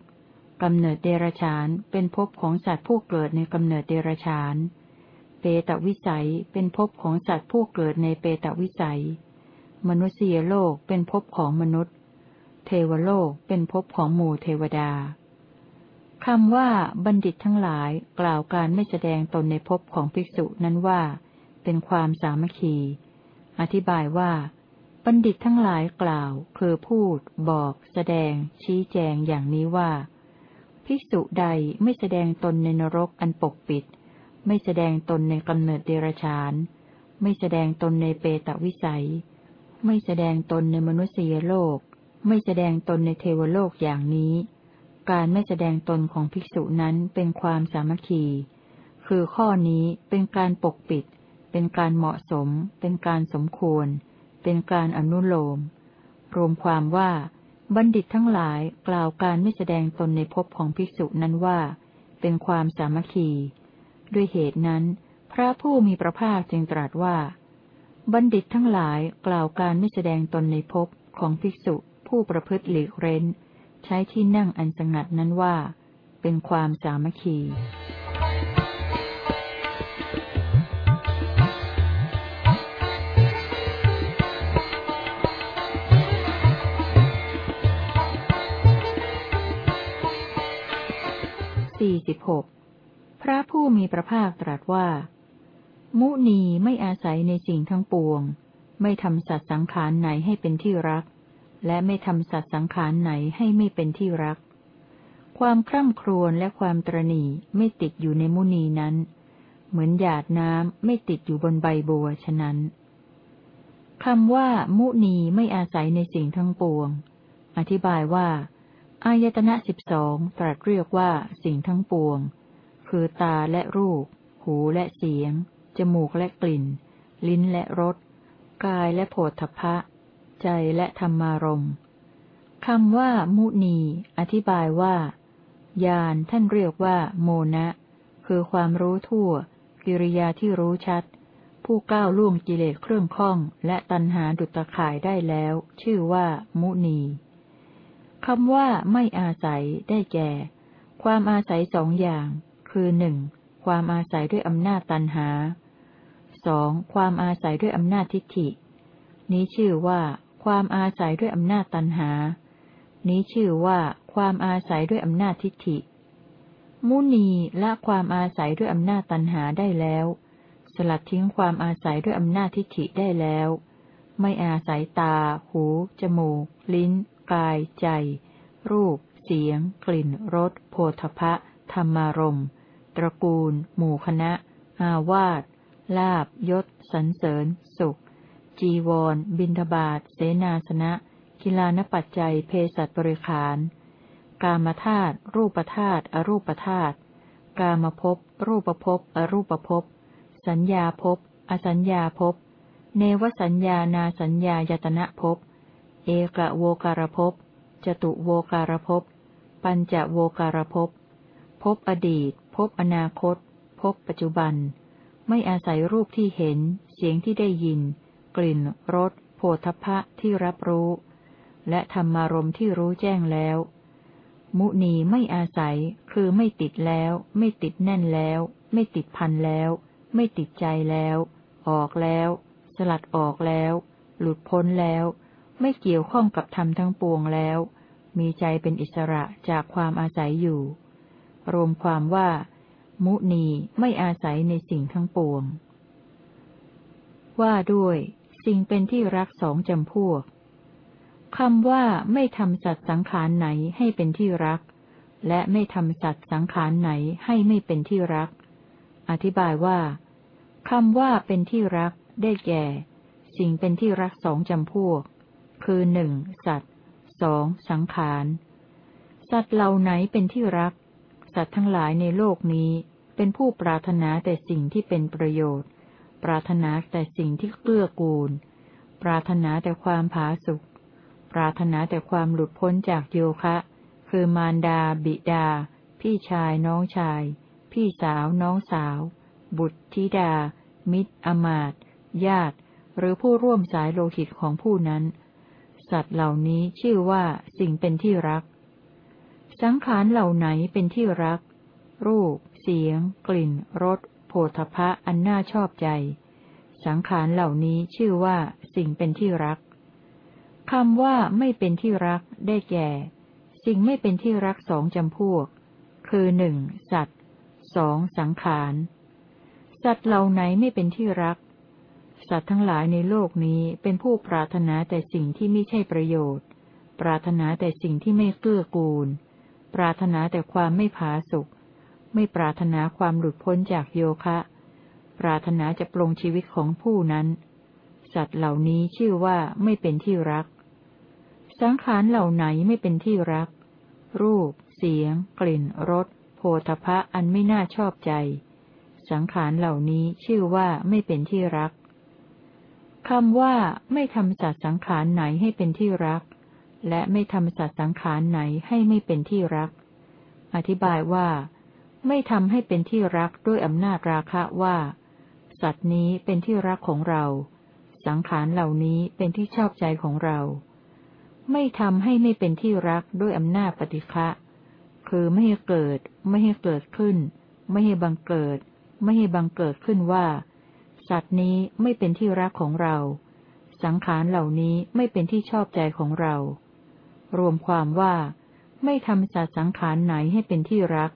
กำเนิดเดรฉานเป็นภพของสัตว์ผู้เกิดในกำเนิดเดรฉาน เปตวิสัยเป็นภพของสัตว์ผู้เกิดในเปตวิสัย มนุษยโลกเป็นภพของมนุษย์ เทวโลกเป็นภพของหมู่เทวดาคำว่าบัณฑิตทั้งหลายกล่าวการไม่แสดงตนในภพของภิกษุนั้นว่า เป็นความสามัคคี อธิบายว่า บัณฑิตทั้งหลายกล่าว คือพูด บอก แสดง ชี้แจงอย่างนี้ว่า ภิกษุใดไม่แสดงตนในนรกอันปกปิด ไม่แสดงตนในกำเนิดเดรชาน ไม่แสดงตนในเปตวิสัย ไม่แสดงตนในมนุษยโลก ไม่แสดงตนในเทวโลกอย่างนี้ การไม่แสดงตนของภิกษุนั้นเป็นความสามัคคี คือข้อนี้เป็นการปกปิด เป็นการเหมาะสม เป็นการสมควร เป็นการอนุโลม รวมความว่า บัณฑิตทั้งหลายกล่าวการไม่แสดงตนในภพของภิกษุนั้นว่า เป็นความสามัคคี ด้วยเหตุนั้น พระผู้มีพระภาคจึงตรัสว่า บัณฑิตทั้งหลายกล่าวการไม่แสดงตนในภพของภิกษุ ผู้ประพฤติหลีกเร้น ใช้ที่นั่งอันสงัดนั้นว่า เป็นความสามัคคีสี่สิบหกพระผู้มีพระภาคตรัสว่า มุนีไม่อาศัยในสิ่งทั้งปวง ไม่ทำสัตว์สังขารไหนให้เป็นที่รัก และไม่ทำสัตว์สังขารไหนให้ไม่เป็นที่รัก ความคร่ำครวญและความตรณีไม่ติดอยู่ในมุนีนั้น เหมือนหยาดน้ำไม่ติดอยู่บนใบบัวฉะนั้นคำว่า มุนีไม่อาศัยในสิ่งทั้งปวง อธิบายว่า อายตนะสิบสองตรัสเรียกว่าสิ่งทั้งปวง คือตาและรูป หูและเสียง จมูกและกลิ่น ลิ้นและรส กายและโผฏฐพะ ใจและธรรมารมคำว่า มุนี อธิบายว่า ญาณท่านเรียกว่า โมนะ คือความรู้ทั่ว กิริยาที่รู้ชัด ผู้ก้าวล่วงกิเลสเครื่องข้อง และตัณหาดุตข่ายได้แล้ว ชื่อว่า มุนีคำว่าไม่อาศัยได้แก่ ความอาศัยสองอย่าง คือหนึ่งความอาศัยด้วยอำนาจตัณหาสองความอาศัยด้วยอำนาจทิฏฐิ นี้ชื่อว่า ความอาศัยด้วยอำนาจตัณหา นี้ชื่อว่าความอาศัยด้วยอำนาจทิฏฐิ มุนีละความอาศัยด้วยอำนาจตัณหาได้แล้ว สลัดทิ้งความอาศัยด้วยอำนาจทิฏฐิได้แล้ว ไม่อาศัยตา หู จมูก ลิ้น กาย ใจ รูป เสียง กลิ่น รส โผฏฐะธรรมารมตระกูล หมู่คณะ อาวาสลาบยศ สันเสริญ สุข จีวร บินทบาทเสนาสนะ กิลานปัจจัยเพสัตบริขาร กามธาตุรูปธาตุอรูปธาตุกามภพรูปภพอรูปภพสัญญาภพอสัญญาภพเนวสัญญานาสัญญายตนะภพเอกโวการภพจตุโวการภพปัญจโวการภพภพอดีตภพอนาคตภพปัจจุบัน ไม่อาศัยรูปที่เห็น เสียงที่ได้ยิน กลิ่นรสโผฏฐะที่รับรู้ และธรรมารมที่รู้แจ้งแล้ว มุนีไม่อาศัยคือไม่ติดแล้ว ไม่ติดแน่นแล้ว ไม่ติดพันแล้ว ไม่ติดใจแล้ว ออกแล้ว สลัดออกแล้ว หลุดพ้นแล้ว ไม่เกี่ยวข้องกับธรรมทั้งปวงแล้ว มีใจเป็นอิสระจากความอาศัยอยู่ รวมความว่า มุนีไม่อาศัยในสิ่งทั้งปวงว่าด้วย สิ่งเป็นที่รักสองจำพวกคำว่าไม่ทำสัตว์สังขารไหนให้เป็นที่รัก และไม่ทำสัตว์สังขารไหนให้ไม่เป็นที่รัก อธิบายว่าคำว่าเป็นที่รัก ได้แก่ สิ่งเป็นที่รักสองจำพวก คือหนึ่งสัตว์สองสังขารสัตว์เหล่าไหนเป็นที่รัก สัตว์ทั้งหลายในโลกนี้เป็นผู้ปรารถนาแต่สิ่งที่เป็นประโยชน์ ปรารถนาแต่สิ่งที่เกื้อกูล ปรารถนาแต่ความผาสุกปรารถนาแต่ความหลุดพ้นจากโยคะ คือมารดา บิดา พี่ชายน้องชาย พี่สาวน้องสาว บุตรธิดา มิตร อมาตญาติ หรือผู้ร่วมสายโลหิตของผู้นั้น สัตว์เหล่านี้ชื่อว่าสิ่งเป็นที่รัก สังขารเหล่าไหนเป็นที่รัก รูป เสียง กลิ่น รส โผฏฐะอันน่าชอบใจ สังขารเหล่านี้ชื่อว่าสิ่งเป็นที่รักคำว่าไม่เป็นที่รักได้แก่ สิ่งไม่เป็นที่รักสองจำพวก คือหนึ่งสัตว์สองสังขารสัตว์เหล่าไหนไม่เป็นที่รัก สัตว์ทั้งหลายในโลกนี้เป็นผู้ปรารถนาแต่สิ่งที่ไม่ใช่ประโยชน์ ปรารถนาแต่สิ่งที่ไม่เกื้อกูล ปรารถนาแต่ความไม่ผาสุก ไม่ปรารถนาความหลุดพ้นจากโยคะ ปรารถนาจะปลงชีวิตของผู้นั้น สัตว์เหล่านี้ชื่อว่าไม่เป็นที่รัก สังขารเหล่าไหนไม่เป็นที่รัก รูป เสียง กลิ่น รสโพธพะอันไม่น่าชอบใจ สังขารเหล่านี้ชื่อว่าไม่เป็นที่รักคำว่าไม่ทำสัตว์สังขารไหนให้เป็นที่รัก และไม่ทำสัตว์สังขารไหนให้ไม่เป็นที่รัก อธิบายว่า ไม่ทำให้เป็นที่รักด้วยอำนาจราคะว่า สัตว์นี้เป็นที่รักของเรา สังขารเหล่านี้เป็นที่ชอบใจของเรา ไม่ทำให้ไม่เป็นที่รักด้วยอำนาจปฏิฆะคือไม่ให้เกิด ไม่ให้เกิดขึ้น ไม่ให้บังเกิด ไม่ให้บังเกิดขึ้นว่า สัตว์นี้ไม่เป็นที่รักของเรา สังขารเหล่านี้ไม่เป็นที่ชอบใจของเรา รวมความว่า ไม่ทำสัตว์สังขารไหนให้เป็นที่รัก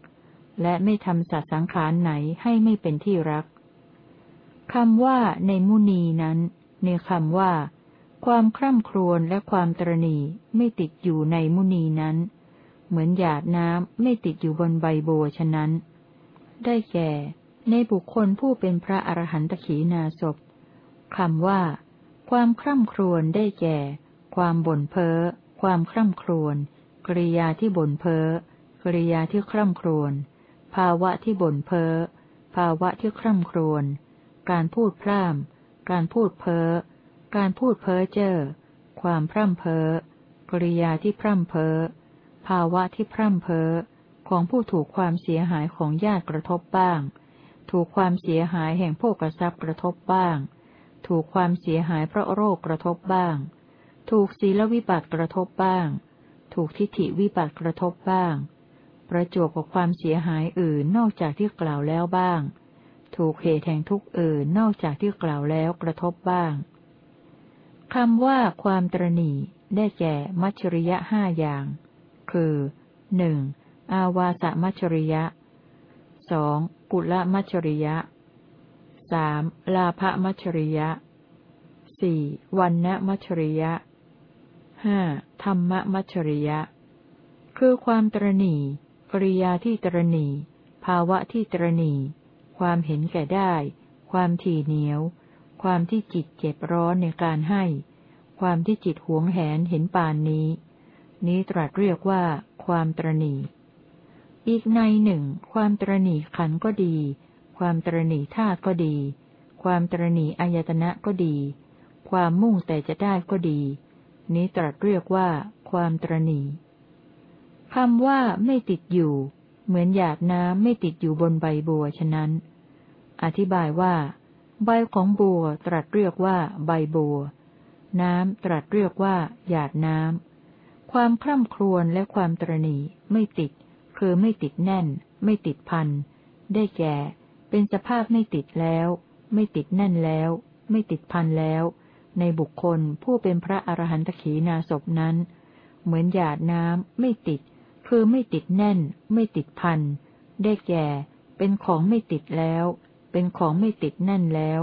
และไม่ทำสัตสังขารไหนให้ไม่เป็นที่รักคำว่าในมุนีนั้น ในคำว่า ความคร่ำครวญและความตรณีไม่ติดอยู่ในมุนีนั้น เหมือนหยาดน้ำไม่ติดอยู่บนใบบัวฉะนั้น ได้แก่ ในบุคคลผู้เป็นพระอรหันตขีนาศพคำว่า ความคร่ำครวญได้แก่ ความบ่นเพ้อความคร่ำครวญกริยาที่บ่นเพ้อกริยาที่คร่ำครวญ ภาวะที่บ่นเพ้อ ภาวะที่คร่ำครวญ การพูดพร่ำ การพูดเพ้อ การพูดเพ้อเจ้อ ความพร่ำเพ้อ กริยาที่พร่ำเพ้อ ภาวะที่พร่ำเพ้อ ของผู้ถูกความเสียหายของญาติกระทบบ้าง ถูกความเสียหายแห่งพวกกระซับกระทบบ้าง ถูกความเสียหายเพราะโรคกระทบบ้าง ถูกศีลวิบัติกระทบบ้าง ถูกทิฏฐิวิบัติกระทบบ้าง ประจวบกับความเสียหายอื่นนอกจากที่กล่าวแล้วบ้าง ถูกเหตุแห่งทุกข์อื่นนอกจากที่กล่าวแล้วกระทบบ้างคำว่าความตรณีได้แก่มัชริยะห้าอย่าง คือหนึ่งอาวาสมัชริยะสองกุลมัชริยะสามลาภมัชริยะสี่วันณมัชริยะห้าธรรมมัชริยะ คือความตรณี กริยาที่ตรณีภาวะที่ตรณีความเห็นแก่ได้ ความถี่เหนียว ความที่จิตเจ็บร้อนในการให้ ความที่จิตหวงแหนเห็นปานนี้ นี้ตรัสเรียกว่า ความตรณีอีกในหนึ่ง ความตรณีขันก็ดี ความตรณีธาตุก็ดี ความตรณีอายตนะก็ดี ความมุ่งแต่จะได้ก็ดี นี้ตรัสเรียกว่า ความตรณี คำว่าไม่ติดอยู่ เหมือนหยาดน้ำไม่ติดอยู่บนใบบัวฉะนั้น อธิบายว่า ใบของบัวตรัสเรียกว่าใบบัว น้ำตรัสเรียกว่าหยาดน้ำ ความคร่ำครวญและความตรณีไม่ติด คือไม่ติดแน่น ไม่ติดพัน ได้แก่ เป็นสภาพไม่ติดแล้ว ไม่ติดแน่นแล้ว ไม่ติดพันแล้ว ในบุคคลผู้เป็นพระอรหันตขีนาศพนั้น เหมือนหยาดน้ำไม่ติด คือไม่ติดแน่น ไม่ติดพัน ได้แก่ เป็นของไม่ติดแล้ว เป็นของไม่ติดแน่นแล้ว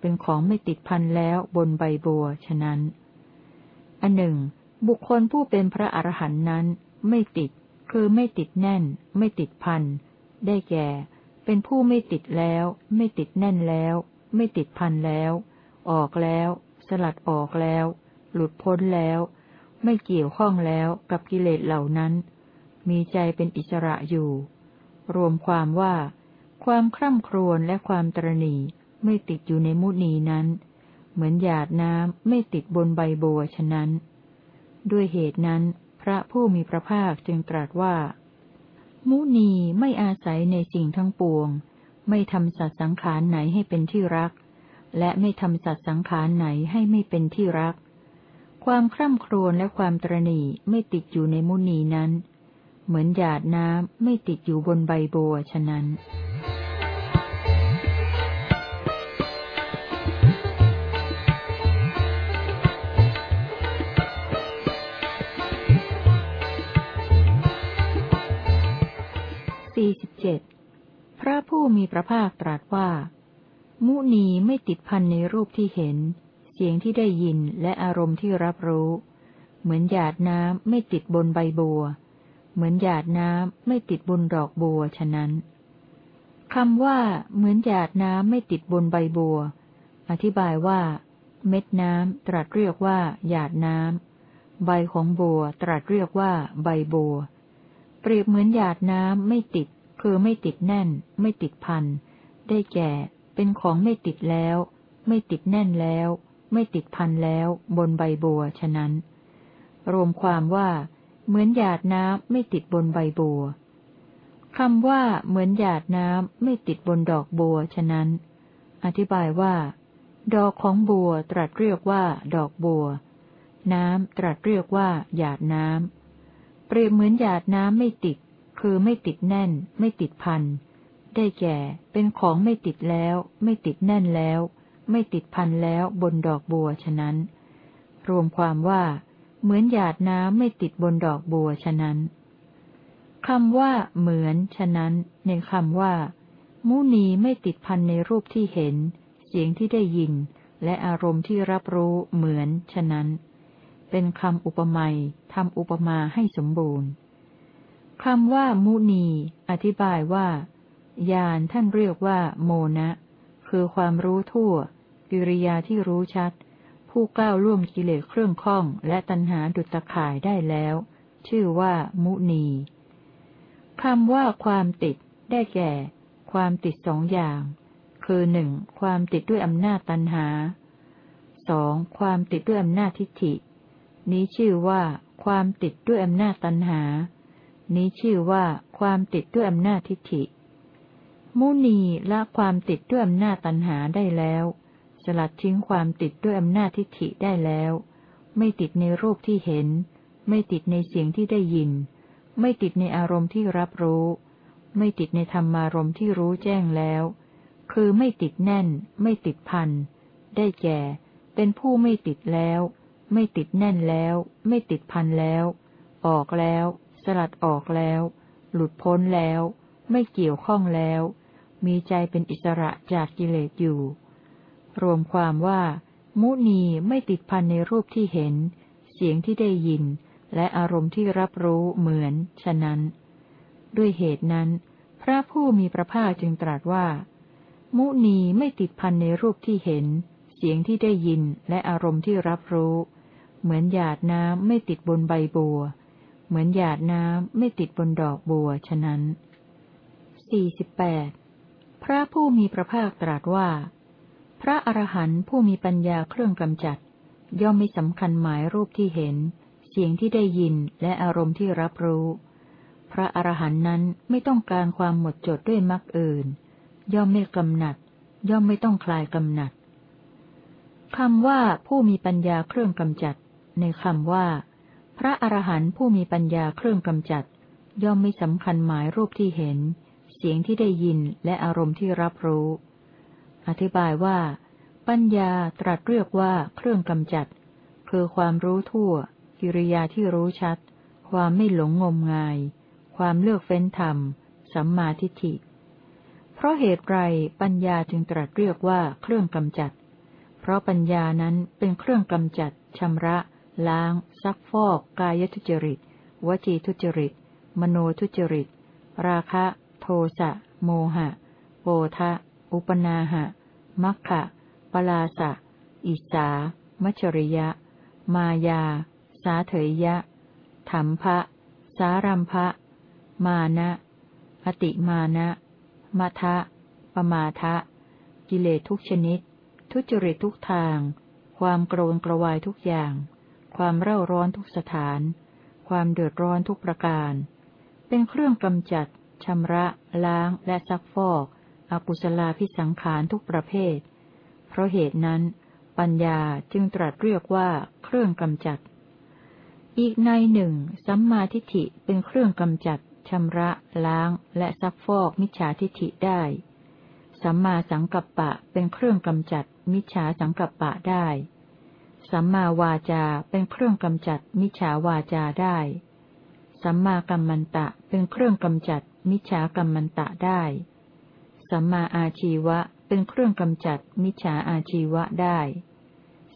เป็นของไม่ติดพันแล้วบนใบบัว ฉะนั้น อันหนึ่ง บุคคลผู้เป็นพระอรหันต์นั้น ไม่ติด คือไม่ติดแน่น ไม่ติดพัน ได้แก่ เป็นผู้ไม่ติดแล้ว ไม่ติดแน่นแล้ว ไม่ติดพันแล้ว ออกแล้ว สลัดออกแล้ว หลุดพ้นแล้ว ไม่เกี่ยวข้องแล้วกับกิเลสเหล่านั้น มีใจเป็นอิสระอยู่ รวมความว่า ความคร่ำครวญและความตรณีไม่ติดอยู่ในมุนีนั้น เหมือนหยาดน้ำไม่ติดบนใบบัวฉะนั้น ด้วยเหตุนั้น พระผู้มีพระภาคจึงตรัสว่า มุนีไม่อาศัยในสิ่งทั้งปวง ไม่ทำสัตสังขารไหนให้เป็นที่รัก และไม่ทำสัตสังขารไหนให้ไม่เป็นที่รัก ความคร่ำครวญและความตรณีไม่ติดอยู่ในมุนีนั้น เหมือนหยาดน้ำไม่ติดอยู่บนใบบัวฉะนั้นสี่สิบเจ็ดพระผู้มีพระภาคตรัสว่า มุนีไม่ติดพันในรูปที่เห็น เสียงที่ได้ยินและอารมณ์ที่รับรู้ เหมือนหยาดน้ำไม่ติดบนใบบัว เหมือนหยาดน้ำไม่ติดบนดอกบัวฉะนั้นคำว่าเหมือนหยาดน้ำไม่ติดบนใบบัว อธิบายว่า เม็ดน้ำตรัสเรียกว่าหยาดน้ำใบของบัวตรัสเรียกว่าใบบัว เปรียบเหมือนหยาดน้ำไม่ติด คือไม่ติดแน่น ไม่ติดพัน ได้แก่ เป็นของไม่ติดแล้ว ไม่ติดแน่นแล้ว ไม่ติดพันแล้ว บนใบบัวฉะนั้น รวมความว่า เหมือนหยาดน้ำไม่ติดบนใบบัวคำว่าเหมือนหยาดน้ำไม่ติดบนดอกบัวฉะนั้น อธิบายว่า ดอกของบัวตรัสเรียกว่า ดอกบัว น้ำตรัสเรียกว่า หยาดน้ำเปรียบเหมือนหยาดน้ำไม่ติด คือไม่ติดแน่น ไม่ติดพัน ได้แก่ เป็นของไม่ติดแล้ว ไม่ติดแน่นแล้ว ไม่ติดพันแล้วบนดอกบัวฉะนั้น รวมความว่า เหมือนหยาดน้ำไม่ติดบนดอกบัวฉะนั้นคำว่า เหมือน ฉะนั้น ในคำว่า มุนีไม่ติดพันในรูปที่เห็น เสียงที่ได้ยิน และอารมณ์ที่รับรู้เหมือน ฉะนั้น เป็นคำอุปมาทำอุปมาให้สมบูรณ์คำว่า มุนี อธิบายว่าญาณท่านเรียกว่า โมนะ คือความรู้ทั่ว กิริยาที่รู้ชัด ผู้ก้าวล่วงกิเลสเครื่องข้องและตัณหาดุจตะข่ายได้แล้ว ชื่อว่า มุนีคำว่าความติด ได้แก่ ความติดสองอย่าง คือหนึ่งความติดด้วยอำนาจตัณหาสองความติดด้วยอำนาจทิฏฐิ นี้ชื่อว่า ความติดด้วยอำนาจตัณหา นี้ชื่อว่า ความติดด้วยอำนาจทิฏฐิ มุนีละความติดด้วยอำนาจตัณหาได้แล้ว สลัดทิ้งความติดด้วยอำนาจทิฏฐิได้แล้ว ไม่ติดในรูปที่เห็น ไม่ติดในเสียงที่ได้ยิน ไม่ติดในอารมณ์ที่รับรู้ ไม่ติดในธรรมารมณ์ที่รู้แจ้งแล้ว คือไม่ติดแน่น ไม่ติดพัน ได้แก่ เป็นผู้ไม่ติดแล้ว ไม่ติดแน่นแล้ว ไม่ติดพันแล้ว ออกแล้ว สลัดออกแล้ว หลุดพ้นแล้ว ไม่เกี่ยวข้องแล้ว มีใจเป็นอิสระจากกิเลสอยู่ รวมความว่า มุนีไม่ติดพันในรูปที่เห็น เสียงที่ได้ยิน และอารมณ์ที่รับรู้เหมือน ฉะนั้น ด้วยเหตุนั้น พระผู้มีพระภาคจึงตรัสว่า มุนีไม่ติดพันในรูปที่เห็น เสียงที่ได้ยินและอารมณ์ที่รับรู้ เหมือนหยาดน้ำไม่ติดบนใบบัว เหมือนหยาดน้ำไม่ติดบนดอกบัวฉะนั้นสี่สิบแปดพระผู้มีพระภาคตรัสว่า พระอรหันต์ผู้มีปัญญาเครื่องกำจัด ย่อมไม่สำคัญหมายรูปที่เห็น เสียงที่ได้ยินและอารมณ์ที่รับรู้ พระอรหันต์นั้นไม่ต้องการความหมดจดด้วยมรรคอื่น ย่อมไม่กำหนัด ย่อมไม่ต้องคลายกำหนัดคำว่าผู้มีปัญญาเครื่องกำจัด ในคำว่า พระอรหันต์ผู้มีปัญญาเครื่องกำจัด ย่อมไม่สำคัญหมายรูปที่เห็น เสียงที่ได้ยินและอารมณ์ที่รับรู้ อธิบายว่า ปัญญาตรัสเรียกว่าเครื่องกำจัด คือความรู้ทั่ว กิริยาที่รู้ชัด ความไม่หลงงมงาย ความเลือกเฟ้นธรรม สัมมาทิฏฐิ เพราะเหตุไรปัญญาจึงตรัสเรียกว่าเครื่องกำจัด เพราะปัญญานั้นเป็นเครื่องกำจัดชำระ ล้าง ซักฟอก กายทุจริต วจีทุจริต มโนทุจริต ราคะ โทสะ โมหะโปทะ อุปนาหะ มัคคะปลาสะ อิสา มัชริยะ มายา สาเถยยะธรรมภะ สารัมภะ มานะ อติมานะมัทะปมาทะ กิเลสทุกชนิด ทุจริตทุกทาง ความโกรนกระวายทุกอย่าง ความเร่าร้อนทุกสถาน ความเดือดร้อนทุกประการ เป็นเครื่องกำจัดชำระ ล้างและซักฟอก อกุศลาพิสังขารทุกประเภท เพราะเหตุนั้น ปัญญาจึงตรัสเรียกว่าเครื่องกำจัด อีกในหนึ่งสัมมาทิฏฐิเป็นเครื่องกำจัดชำระล้าง และซักฟอกมิจฉาทิฏฐิได้ สัมมาสังกัปปะเป็นเครื่องกำจัด มิจฉาสังกัปปะได้ สัมมาวาจาเป็นเครื่องกำจัด มิจฉาวาจาได้ สัมมากัมมันตะเป็นเครื่องกำจัด มิจฉากัมมันตะได้ สัมมาอาชีวะเป็นเครื่องกำจัดมิจฉาอาชีวะได้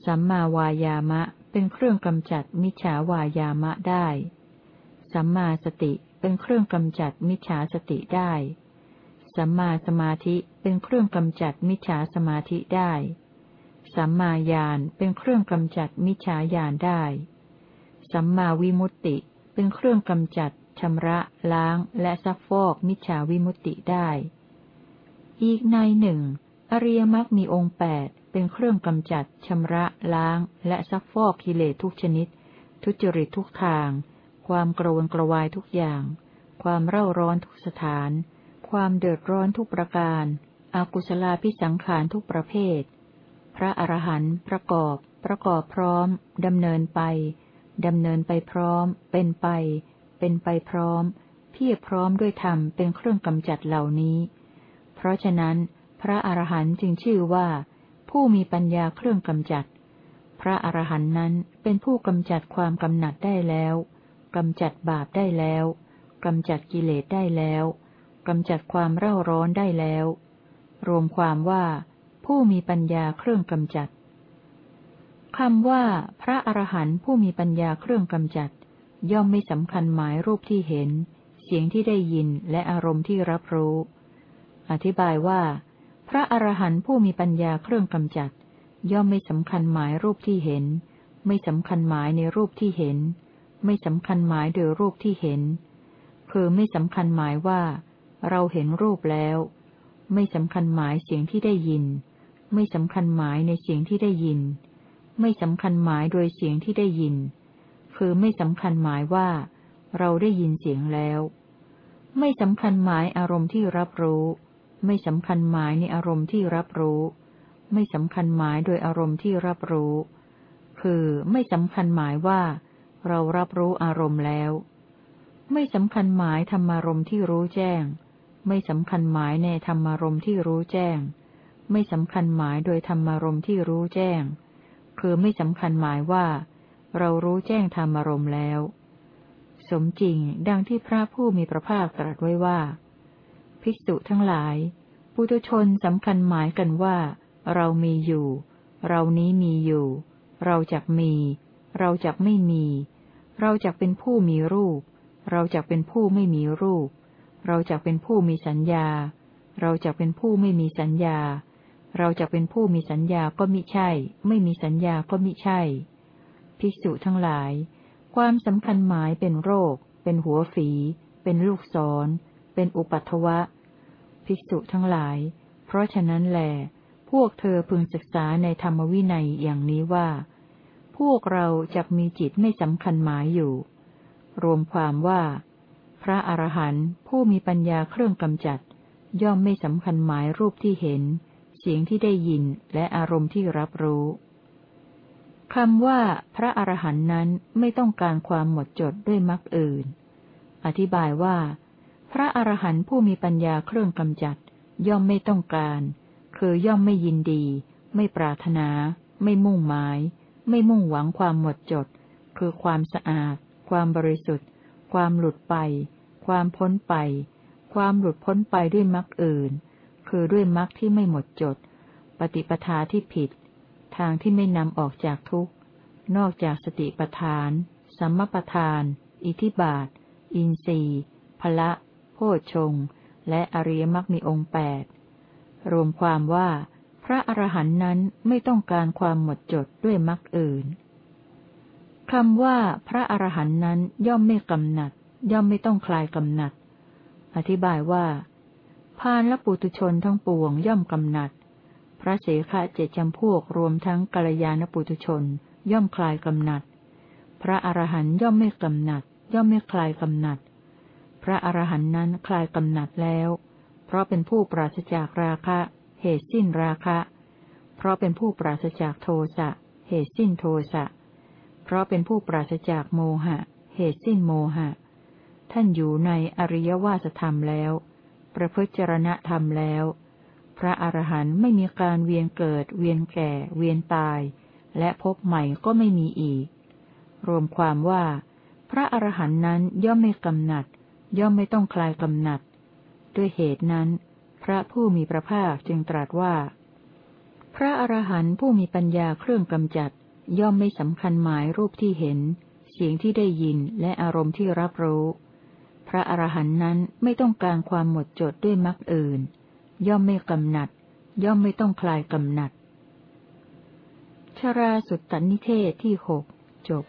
สัมมาวายามะเป็นเครื่องกำจัดมิจฉาวายามะได้ สัมมาสติเป็นเครื่องกำจัดมิจฉาสติได้ สัมมาสมาธิเป็นเครื่องกำจัดมิจฉาสมาธิได้ สัมมาญาณเป็นเครื่องกำจัดมิจฉาญาณได้ สัมมาวิมุตติเป็นเครื่องกำจัดชำระ ล้าง และซักฟอกมิจฉาวิมุตติได้ อีกนัยหนึ่ง อริยมรรคมีองค์แปดเป็นเครื่องกำจัดชำระล้าง และซักฟอกกิเลสทุกชนิด ทุจริตทุกทาง ความกระวนกระวายทุกอย่าง ความเร่าร้อนทุกสถาน ความเดือดร้อนทุกประการอากุศลาพิสังขารทุกประเภท พระอรหันต์ประกอบ ประกอบพร้อม ดำเนินไป ดำเนินไปพร้อม เป็นไป เป็นไปพร้อม เพียรพร้อมด้วยธรรมเป็นเครื่องกำจัดเหล่านี้ เพราะฉะนั้น พระอรหันต์จึงชื่อว่า ผู้มีปัญญาเครื่องกำจัด พระอรหันต์นั้นเป็นผู้กำจัดความกำหนัดได้แล้วกำจัดบาปได้แล้วกำจัดกิเลสได้แล้วกำจัดความเร่าร้อนได้แล้ว รวมความว่า ผู้มีปัญญาเครื่องกำจัดคำว่า พระอรหันต์ผู้มีปัญญาเครื่องกำจัด ย่อมไม่สำคัญหมายรูปที่เห็นเเสียงที่ได้ยินและอารมณ์ที่รับรู้ อธิบายว่า พระอรหันต์ผู้มีปัญญาเครื่องกำจัด ย่อมไม่สำคัญหมายรูปที่เห็น ไม่สำคัญหมายในรูปที่เห็น ไม่สำคัญหมายโดยรูปที่เห็น คือไม่สำคัญหมายว่า เราเห็นรูปแล้ว ไม่สำคัญหมายเสียงที่ได้ยิน ไม่สำคัญหมายในเสียงที่ได้ยิน ไม่สำคัญหมายโดยเสียงที่ได้ยิน คือไม่สำคัญหมายว่า เราได้ยินเสียงแล้ว ไม่สำคัญหมายอารมณ์ที่รับรู้ ไม่สำคัญหมายในอารมณ์ที่รับรู้ ไม่สำคัญหมายโดยอารมณ์ที่รับรู้ คือไม่สำคัญหมายว่า เรารับรู้อารมณ์แล้ว ไม่สำคัญหมายธรรมารมณ์ที่รู้แจ้ง ไม่สำคัญหมายในธรรมารมณ์ที่รู้แจ้ง ไม่สำคัญหมายโดยธรรมารมณ์ที่รู้แจ้ง คือไม่สำคัญหมายว่า เรารู้แจ้งธรรมารมณ์แล้ว สมจริงดังที่พระผู้มีพระภาคตรัสไว้ว่า ภิกษุทั้งหลาย ปุถุชนสำคัญหมายกันว่า เรามีอยู่ เรานี้มีอยู่ เราจักมี เราจักไม่มี เราจักเป็นผู้มีรูป เราจักเป็นผู้ไม่มีรูป เราจักเป็นผู้มีสัญญา เราจักเป็นผู้ไม่มีสัญญา เราจักเป็นผู้มีสัญญาก็มิใช่ ไม่มีสัญญาก็มิใช่ ภิกษุทั้งหลาย ความสำคัญหมายเป็นโรค เป็นหัวฝี เป็นลูกศร เป็นอุปัตวะ ภิกษุทั้งหลาย เพราะฉะนั้นแหลพวกเธอพึงศึกษาในธรรมวินัยอย่างนี้ว่า พวกเราจะมีจิตไม่สำคัญหมายอยู่ รวมความว่า พระอรหันต์ผู้มีปัญญาเครื่องกำจัด ย่อมไม่สำคัญหมายรูปที่เห็น เสียงที่ได้ยินและอารมณ์ที่รับรู้คำว่าพระอรหันต์นั้นไม่ต้องการความหมดจดด้วยมรรคอื่น อธิบายว่า พระอรหันต์ผู้มีปัญญาเครื่องกำจัด ย่อมไม่ต้องการ คือย่อมไม่ยินดี ไม่ปรารถนา ไม่มุ่งหมาย ไม่มุ่งหวังความหมดจด คือความสะอาด ความบริสุทธิ์ ความหลุดไป ความพ้นไป ความหลุดพ้นไปด้วยมรรคอื่น คือด้วยมรรคที่ไม่หมดจด ปฏิปทาที่ผิด ทางที่ไม่นำออกจากทุกข์ นอกจากสติปทาน สัมมปทาน อิทิบาท อินทรีย์พละ พชงและอริยมรรคมีองค์แปดรวมความว่าพระอรหันต์นั้นไม่ต้องการความหมดจดด้วยมรรคอื่นคำว่าพระอรหันต์นั้นย่อมไม่กำหนัด ย่อมไม่ต้องคลายกำหนัด อธิบายว่าพานและปุตุชนทั้งปวงย่อมกำหนัด พระเสขะเจ็ดจำพวกรวมทั้งกัลยาณปุตุชน ย่อมคลายกำหนัด พระอรหันต์ย่อมไม่กำหนัด ย่อมไม่คลายกำหนัด พระอรหันต์นั้นคลายกำหนัดแล้ว เพราะเป็นผู้ปราศจากราคะ เหตุสิ้นราคะ เพราะเป็นผู้ปราศจากโทสะ เหตุสิ้นโทสะ เพราะเป็นผู้ปราศจากโมหะ เหตุสิ้นโมหะ ท่านอยู่ในอริยวาสธรรมแล้ว ประพฤติจรณธรรมแล้ว พระอรหันต์ไม่มีการเวียนเกิด เวียนแก่ เวียนตาย และพบใหม่ก็ไม่มีอีก รวมความว่า พระอรหันต์นั้นย่อมไม่กำหนัด ย่อมไม่ต้องคลายกำหนัด ด้วยเหตุนั้น พระผู้มีพระภาคจึงตรัสว่า พระอรหันต์ผู้มีปัญญาเครื่องกำจัด ย่อมไม่สำคัญหมายรูปที่เห็น เสียงที่ได้ยินและอารมณ์ที่รับรู้ พระอรหันต์นั้นไม่ต้องการความหมดจดด้วยมรรคอื่น ย่อมไม่กำหนัด ย่อมไม่ต้องคลายกำหนัด ชราสุตตนิเทศที่หกจบ